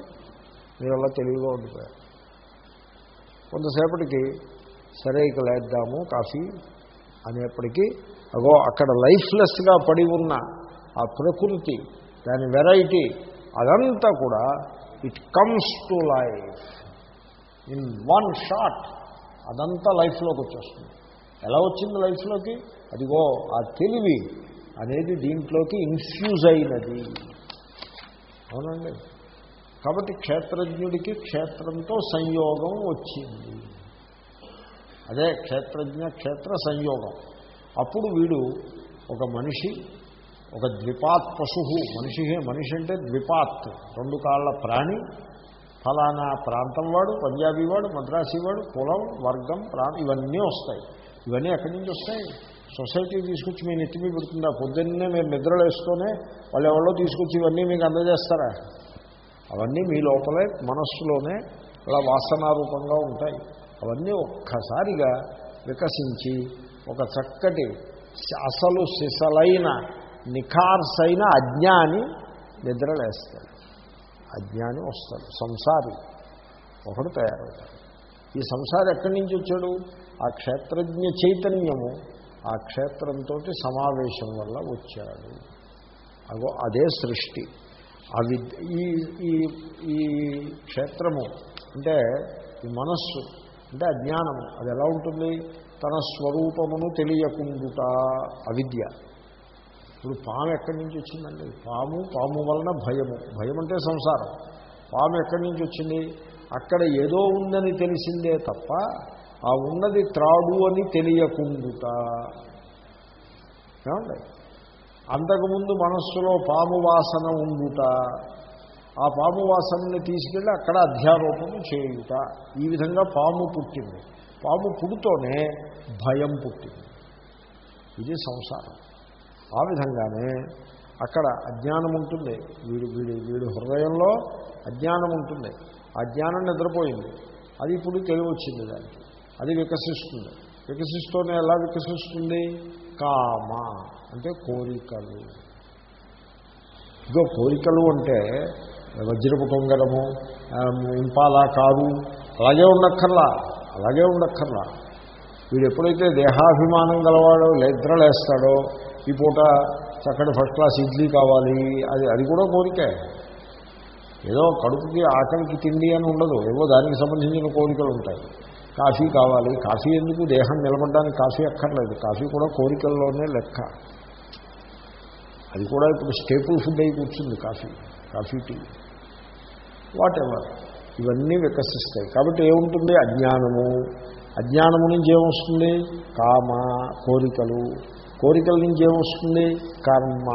మీరు అలా తెలివిగా ఉండిపోయారు. కొంతసేపటికి సరే ఇక లేద్దాము కాఫీ అనేప్పటికీ అగో అక్కడ లైఫ్లెస్గా పడి ఉన్న ఆ ప్రకృతి దాని వెరైటీ అదంతా కూడా it comes to life in one shot అదంతా లైఫ్లోకి వచ్చేస్తుంది. ఎలా వచ్చింది లైఫ్లోకి? అదిగో ఆ తెలివి అనేది దీంట్లోకి ఇన్ఫ్యూజ్ అయినది. అవునండి. కాబట్టి క్షేత్రజ్ఞుడికి క్షేత్రంతో సంయోగం వచ్చింది. అదే క్షేత్రజ్ఞ క్షేత్ర సంయోగం. అప్పుడు వీడు ఒక మనిషి ఒక ద్విపాత్ పశు మనిషి మనిషి అంటే ద్విపాత్. రెండు కాళ్ళ ప్రాణి ఫలానా ప్రాంతం వాడు పంజాబీ వాడు మద్రాసీ వాడు కులం వర్గం ప్రాంతం ఇవన్నీ వస్తాయి. ఇవన్నీ ఎక్కడి నుంచి వస్తాయి? సొసైటీ తీసుకొచ్చి మీ నెత్తి పెడుతుందా? పొద్దున్నే మీరు నిద్రలేస్తూనే వాళ్ళు ఎవరో తీసుకొచ్చి ఇవన్నీ మీకు అందజేస్తారా? అవన్నీ మీ లోపలే మనస్సులోనే అలా వాసనారూపంగా ఉంటాయి. అవన్నీ ఒక్కసారిగా వికసించి ఒక చక్కటి అసలు సిసలైన నిఖార్సైన అజ్ఞాని నిద్రలేస్తాడు. అజ్ఞాని వస్తాడు సంసారి ఒకడు తయారవుతాడు. ఈ సంసారి ఎక్కడి నుంచి వచ్చాడు? ఆ క్షేత్రజ్ఞ చైతన్యము ఆ క్షేత్రంతో సమావేశం వల్ల వచ్చాడు. అగో అదే సృష్టి. అవి ఈ ఈ ఈ క్షేత్రము అంటే ఈ మనస్సు అంటే అజ్ఞానము అది ఎలా ఉంటుంది? తన స్వరూపమును తెలియకుండుట అవిద్య. ఇప్పుడు పాము ఎక్కడి నుంచి వచ్చిందండి? పాము పాము వలన భయము. భయం అంటే సంసారం. పాము ఎక్కడి నుంచి వచ్చింది? అక్కడ ఏదో ఉందని తెలిసిందే తప్ప ఆ ఉన్నది త్రాడు అని తెలియకుండుట. ఏమండి? అంతకుముందు మనస్సులో పాము వాసన ఉండుట. ఆ పాము వాసనని తీసుకెళ్ళి అక్కడ అధ్యారోపము చేయుట. ఈ విధంగా పాము పుట్టింది. పాము పుడుతోనే భయం పుట్టింది. ఇది సంసారం. ఆ విధంగానే అక్కడ అజ్ఞానం ఉంటుంది. వీడి వీడి వీడి హృదయంలో అజ్ఞానం ఉంటుంది. ఆ జ్ఞానం నిద్రపోయింది. అది ఇప్పుడు తెలివి వచ్చింది దానికి. అది వికసిస్తుంది. వికసిస్తూనే ఎలా వికసిస్తుంది? కామ అంటే కోరికలు. ఇదో కోరికలు అంటే వజ్రపు కొంగరము ఇంపాలా కారు అలాగే ఉండక్కర్లా అలాగే ఉండక్కర్లా. వీడు ఎప్పుడైతే దేహాభిమానం గలవాడో నిద్రలేస్తాడో ఈ పూట చక్కటి ఫస్ట్ క్లాస్ ఇడ్లీ కావాలి అది అది కూడా కోరికే. ఏదో కడుపుకి ఆకలికి తిండి అని ఉండదు ఏవో దానికి సంబంధించిన కోరికలు ఉంటాయి. కాఫీ కావాలి. కాఫీ ఎందుకు? దేహం నిలబడడానికి కాఫీ అక్కర్లేదు. కాఫీ కూడా కోరికల్లోనే లెక్క. అది కూడా ఇప్పుడు స్టేపుల్ ఫుడ్ అయి కూర్చుంది coffee coffee tea. Whatever ఇవన్నీ వికసిస్తాయి. కాబట్టి ఏముంటుంది? అజ్ఞానము. అజ్ఞానము నుంచి ఏమొస్తుంది? కామ కోరికలు. కోరికల నుంచి ఏమొస్తుంది? కర్మ.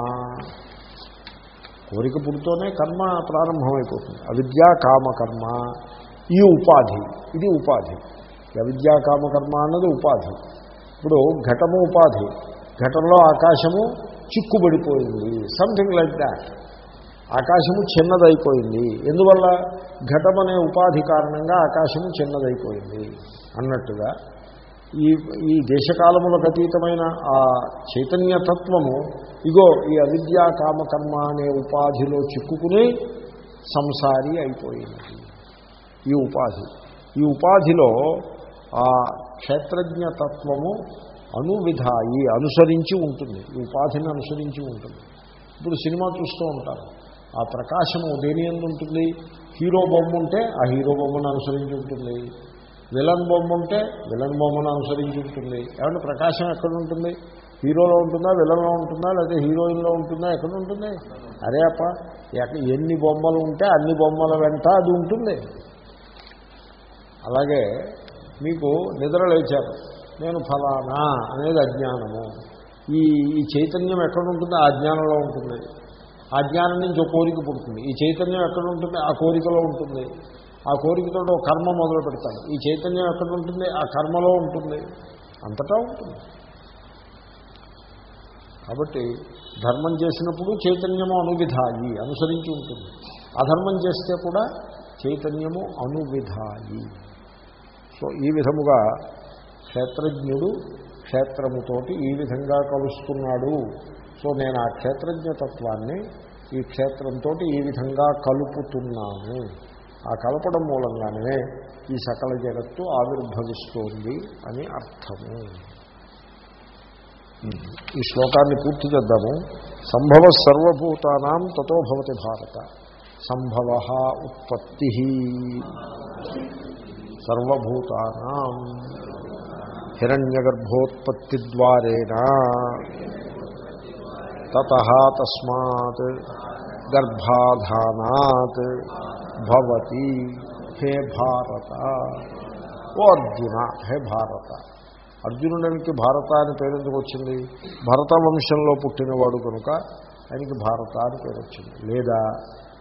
కోరిక పుడితోనే కర్మ ప్రారంభమైపోతుంది. అవిద్య కామ కర్మ. ఈ ఉపాధి. ఇది ఉపాధి. అవిద్యా కామకర్మ అన్నది ఉపాధి. ఇప్పుడు ఘటము ఉపాధి. ఘటంలో ఆకాశము చిక్కుబడిపోయింది. సంథింగ్ లైక్ దాట్ ఆకాశము చిన్నదైపోయింది. ఎందువల్ల? ఘటం అనే ఉపాధి కారణంగా ఆకాశము చిన్నదైపోయింది. అన్నట్టుగా ఈ ఈ దేశకాలములకు అతీతమైన ఆ చైతన్యతత్వము ఇగో ఈ అవిద్యా కామకర్మ అనే ఉపాధిలో చిక్కుకుని సంసారి అయిపోయింది. ఈ ఉపాధి. ఈ ఉపాధిలో ఆ క్షేత్రజ్ఞతత్వము అనువిధాయి అనుసరించి ఉంటుంది. ఈ ఉపాధిని అనుసరించి ఉంటుంది. ఇప్పుడు సినిమా చూస్తూ ఉంటారు. ఆ ప్రకాశము దేని ఎందు ఉంటుంది? హీరో బొమ్మ ఉంటే ఆ హీరో బొమ్మను అనుసరించి ఉంటుంది. విలన్ బొమ్మ ఉంటే విలన్ బొమ్మను అనుసరించి ఉంటుంది. ఏమంటే ప్రకాశం ఎక్కడ ఉంటుంది? హీరోలో ఉంటుందా? విలన్లో ఉంటుందా? లేదా హీరోయిన్లో ఉంటుందా? ఎక్కడ ఉంటుంది? అరే అప్ప ఎన్ని బొమ్మలు ఉంటే అన్ని బొమ్మల వెంట అది ఉంటుంది. అలాగే మీకు నిద్ర లేచారు. నేను ఫలానా అనేది అజ్ఞానము. ఈ ఈ చైతన్యం ఎక్కడ ఉంటుంది ఆ అజ్ఞానంలో ఉంటుంది. ఆ జ్ఞానం నుంచి ఒక కోరిక పుడుతుంది. ఈ చైతన్యం ఎక్కడ ఉంటుంది? ఆ కోరికలో ఉంటుంది. ఆ కోరికతో ఒక కర్మ మొదలు పెడతాను ఈ చైతన్యం ఎక్కడ ఉంటుంది? ఆ కర్మలో ఉంటుంది. అంతటా ఉంటుంది. కాబట్టి ధర్మం చేసినప్పుడు చైతన్యము అనువిధాయి అనుసరించి ఉంటుంది. అధర్మం చేస్తే కూడా చైతన్యము అనువిధాయి. సో ఈ విధముగా క్షేత్రజ్ఞుడు క్షేత్రముతోటి ఈ విధంగా కలుస్తున్నాడు. సో నేను ఆ క్షేత్రజ్ఞతత్వాన్ని ఈ క్షేత్రంతో ఈ విధంగా కలుపుతున్నాను. ఆ కలపడం మూలంగానే ఈ సకల జగత్తు ఆవిర్భవిస్తోంది అని అర్థము. ఈ శ్లోకాన్ని పూర్తి చేద్దాము. సంభవ సర్వభూతానాం తతో భవతి భారత. సంభవ ఉత్పత్తి. సర్వభూతానాం. హిరణ్యగర్భోత్పత్తిద్వారేణ. తత తస్మాత్ గర్భాధానాత్ భవతి. హే భారత. ఓ అర్జున హే భారత. అర్జునుడానికి భారత అని పేరు ఎందుకు వచ్చింది? భరత వంశంలో పుట్టినవాడు కనుక ఆయనకి భారత అని పేరు వచ్చింది. లేదా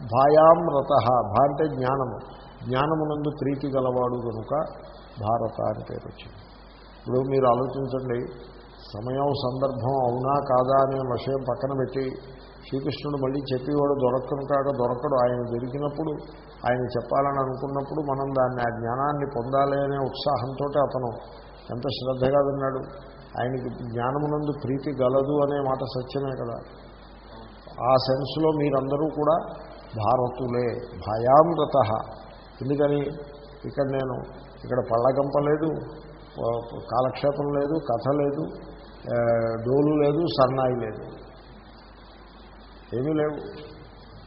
భాయాం రత భా అంటే జ్ఞానము. జ్ఞానమునందు ప్రీతి గలవాడు కనుక భారత అని పేరు వచ్చింది. ఇప్పుడు మీరు ఆలోచించండి సమయం సందర్భం అవునా కాదా అనే విషయం పక్కన పెట్టి శ్రీకృష్ణుడు మళ్ళీ చెప్పేవాడు దొరకను కాక దొరకడు. ఆయన దొరికినప్పుడు ఆయన చెప్పాలని అనుకున్నప్పుడు మనం దాన్ని ఆ జ్ఞానాన్ని పొందాలి అనే ఉత్సాహంతో అతను ఎంత శ్రద్ధగా విన్నాడు. ఆయనకి జ్ఞానమునందు ప్రీతి గలదు అనే మాట సత్యమే కదా. ఆ సెన్స్లో మీరందరూ కూడా భారతులే భయాంరత ఎందుకని? ఇక్కడ నేను ఇక్కడ పళ్ళగంప లేదు కాలక్షేపం లేదు కథ లేదు డోలు లేదు సన్నాయి లేదు. ఏమీ లేవు.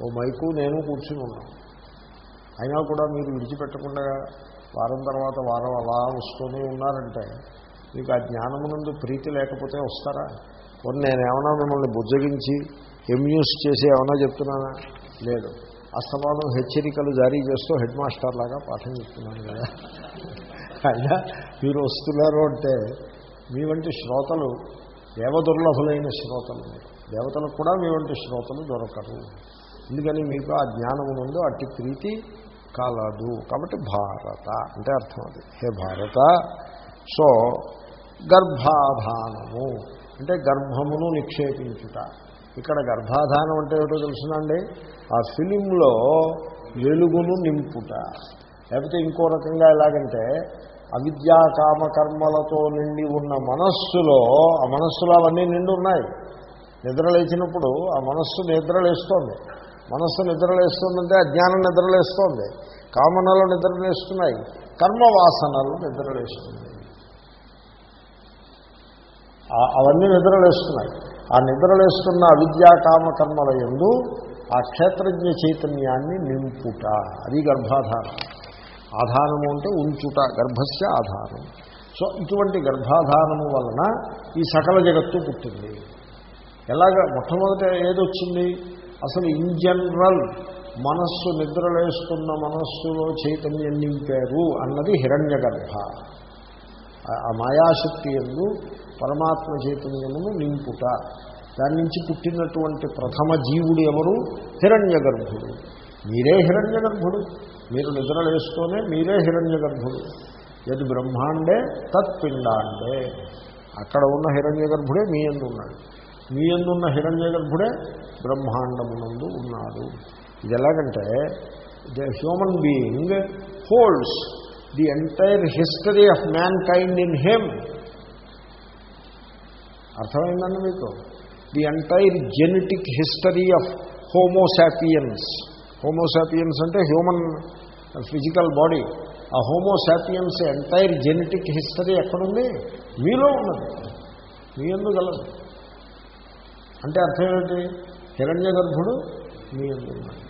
ఓ మైకు నేను కూర్చుని ఉన్నాను అయినా కూడా మీరు విడిచిపెట్టకుండా వారం తర్వాత వారం అలా వస్తూనే ఉన్నారంటే మీకు ఆ జ్ఞానమునందు ప్రీతి లేకపోతే వస్తారా? కొన్ని ఏమైనా మిమ్మల్ని బుజ్జగించి ఎమ్యూస్ చేసి ఏమైనా చెప్తున్నానా? లేదు. అస్తమానం హెచ్చరికలు జారీ చేస్తూ హెడ్ మాస్టర్ లాగా పాఠం చెప్తున్నాను కదా. అయినా మీరు వస్తున్నారు అంటే మీ వంటి శ్రోతలు దేవదుర్లభులైన శ్రోతలు. దేవతలకు కూడా మీ వంటి శ్రోతలు దొరకరు. ఎందుకని మీకు ఆ జ్ఞానము నుండి అట్టి ప్రీతి కాలదు. కాబట్టి భారత అంటే అర్థం అది. హే భారత! సో గర్భాధానము అంటే గర్భమును నిక్షేపించుట. ఇక్కడ గర్భాధానం అంటే ఏమిటో తెలుసునండి ఆ ఫిలింలో వెలుగును నింపుట. లేకపోతే ఇంకో రకంగా ఎలాగంటే అవిద్యా కామకర్మలతో నిండి ఉన్న మనస్సులో ఆ మనస్సులో అవన్నీ నిండి ఉన్నాయి. నిద్రలేచినప్పుడు ఆ మనస్సు నిద్రలేస్తోంది. మనస్సు నిద్రలేస్తుందంటే అజ్ఞానం నిద్రలేస్తోంది. కామనలు నిద్రలేస్తున్నాయి. కర్మవాసనలు నిద్రలేస్తున్నాయి. అవన్నీ నిద్రలేస్తున్నాయి. ఆ నిద్రలేస్తున్న అవిద్యా కామకర్మల ఎందు ఆ క్షేత్రజ్ఞ చైతన్యాన్ని నింపుట. అది గర్భాధారం. ఆధారము అంటే ఉంచుట గర్భస్య ఆధారం. సో ఇటువంటి గర్భాధారము వలన ఈ సకల జగత్తు పుట్టింది. ఎలాగ మొట్టమొదట ఏదొచ్చింది? అసలు ఇన్ జనరల్ మనస్సు నిద్రలేస్తున్న మనస్సులో చైతన్యం నింపారు అన్నది హిరణ్య గర్భ. ఆ- ఆ మాయాశక్తి ఎందు పరమాత్మ చైతన్యమును నింపుట. దాని నుంచి పుట్టినటువంటి ప్రథమ జీవుడు ఎవరు? హిరణ్య గర్భుడు మీరే హిరణ్య గర్భుడు మీరు నిద్రలేస్తూనే మీరే హిరణ్య గర్భుడు యది బ్రహ్మాండే తత్పిండాండే అక్కడ ఉన్న హిరణ్య గర్భుడే మీ ఎందు ఉన్నాడు. మీ ఎందున్న హిరణ్య గర్భుడే బ్రహ్మాండమునందు ఉన్నాడు. ఇది ఎలాగంటే the human being holds the entire history of mankind in him. అర్థమైందండి మీకు? The entire genetic history of homo sapiens homo sapiens అంటే హ్యూమన్ ఫిజికల్ బాడీ ఆ homo sapiens entire genetic history ఎక్కడుంది? మీలో ఉన్నది. మీ ఎందు గలదు. అంటే అర్థం ఏమిటి హిరణ్య గర్భుడు మీ ఎందు ఉన్నాడు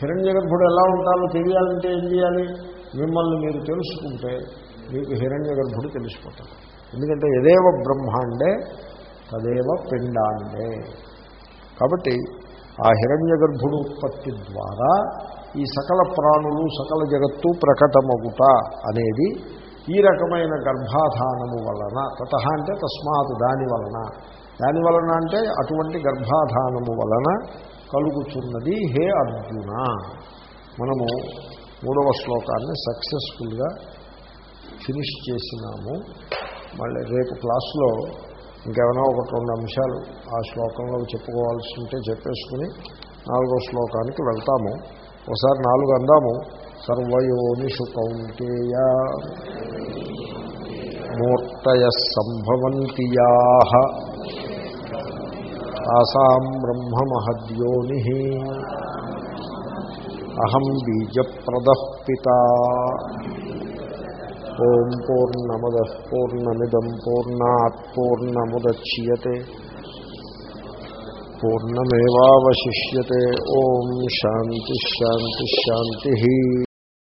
హిరణ్య గర్భుడు ఎలా ఉంటారో తెలియాలంటే ఏం చేయాలి? మిమ్మల్ని మీరు తెలుసుకుంటే మీకు హిరణ్య గర్భుడు తెలిసిపోతాడు. ఎందుకంటే ఎదేవ బ్రహ్మాండే తదేవ పిండాన్నే. కాబట్టి ఆ హిరణ్య గర్భుడు ఉత్పత్తి ద్వారా ఈ సకల ప్రాణులు సకల జగత్తు ప్రకటమగుట అనేది ఈ రకమైన గర్భాధానము వలన తత అంటే తస్మాత్ దాని వలన. దాని వలన అంటే అటువంటి గర్భాధానము వలన కలుగుతున్నది హే అర్జున. మనము మూడవ శ్లోకాన్ని సక్సెస్ఫుల్గా ఫినిష్ చేసినాము. మళ్ళీ రేపు క్లాస్లో ఇంకేమైనా ఒకటి రెండు అంశాలు ఆ శ్లోకంలో చెప్పుకోవాల్సి ఉంటే చెప్పేసుకుని నాలుగో శ్లోకానికి వెళ్తాము. ఒకసారి నాలుగు అందాము. సర్వయోనిషు కౌంటేయ మూర్తయ సంభవంతి తాసాం బ్రహ్మమహద్యోని అహం బీజప్రద పిత ॐ पूर्णमुदः पूर्णमिदं पूर्णात् पूर्णमुदच्छ्यते पूर्णमेवावशिष्यते। ॐ शान्तिः शान्तिः शान्तिः।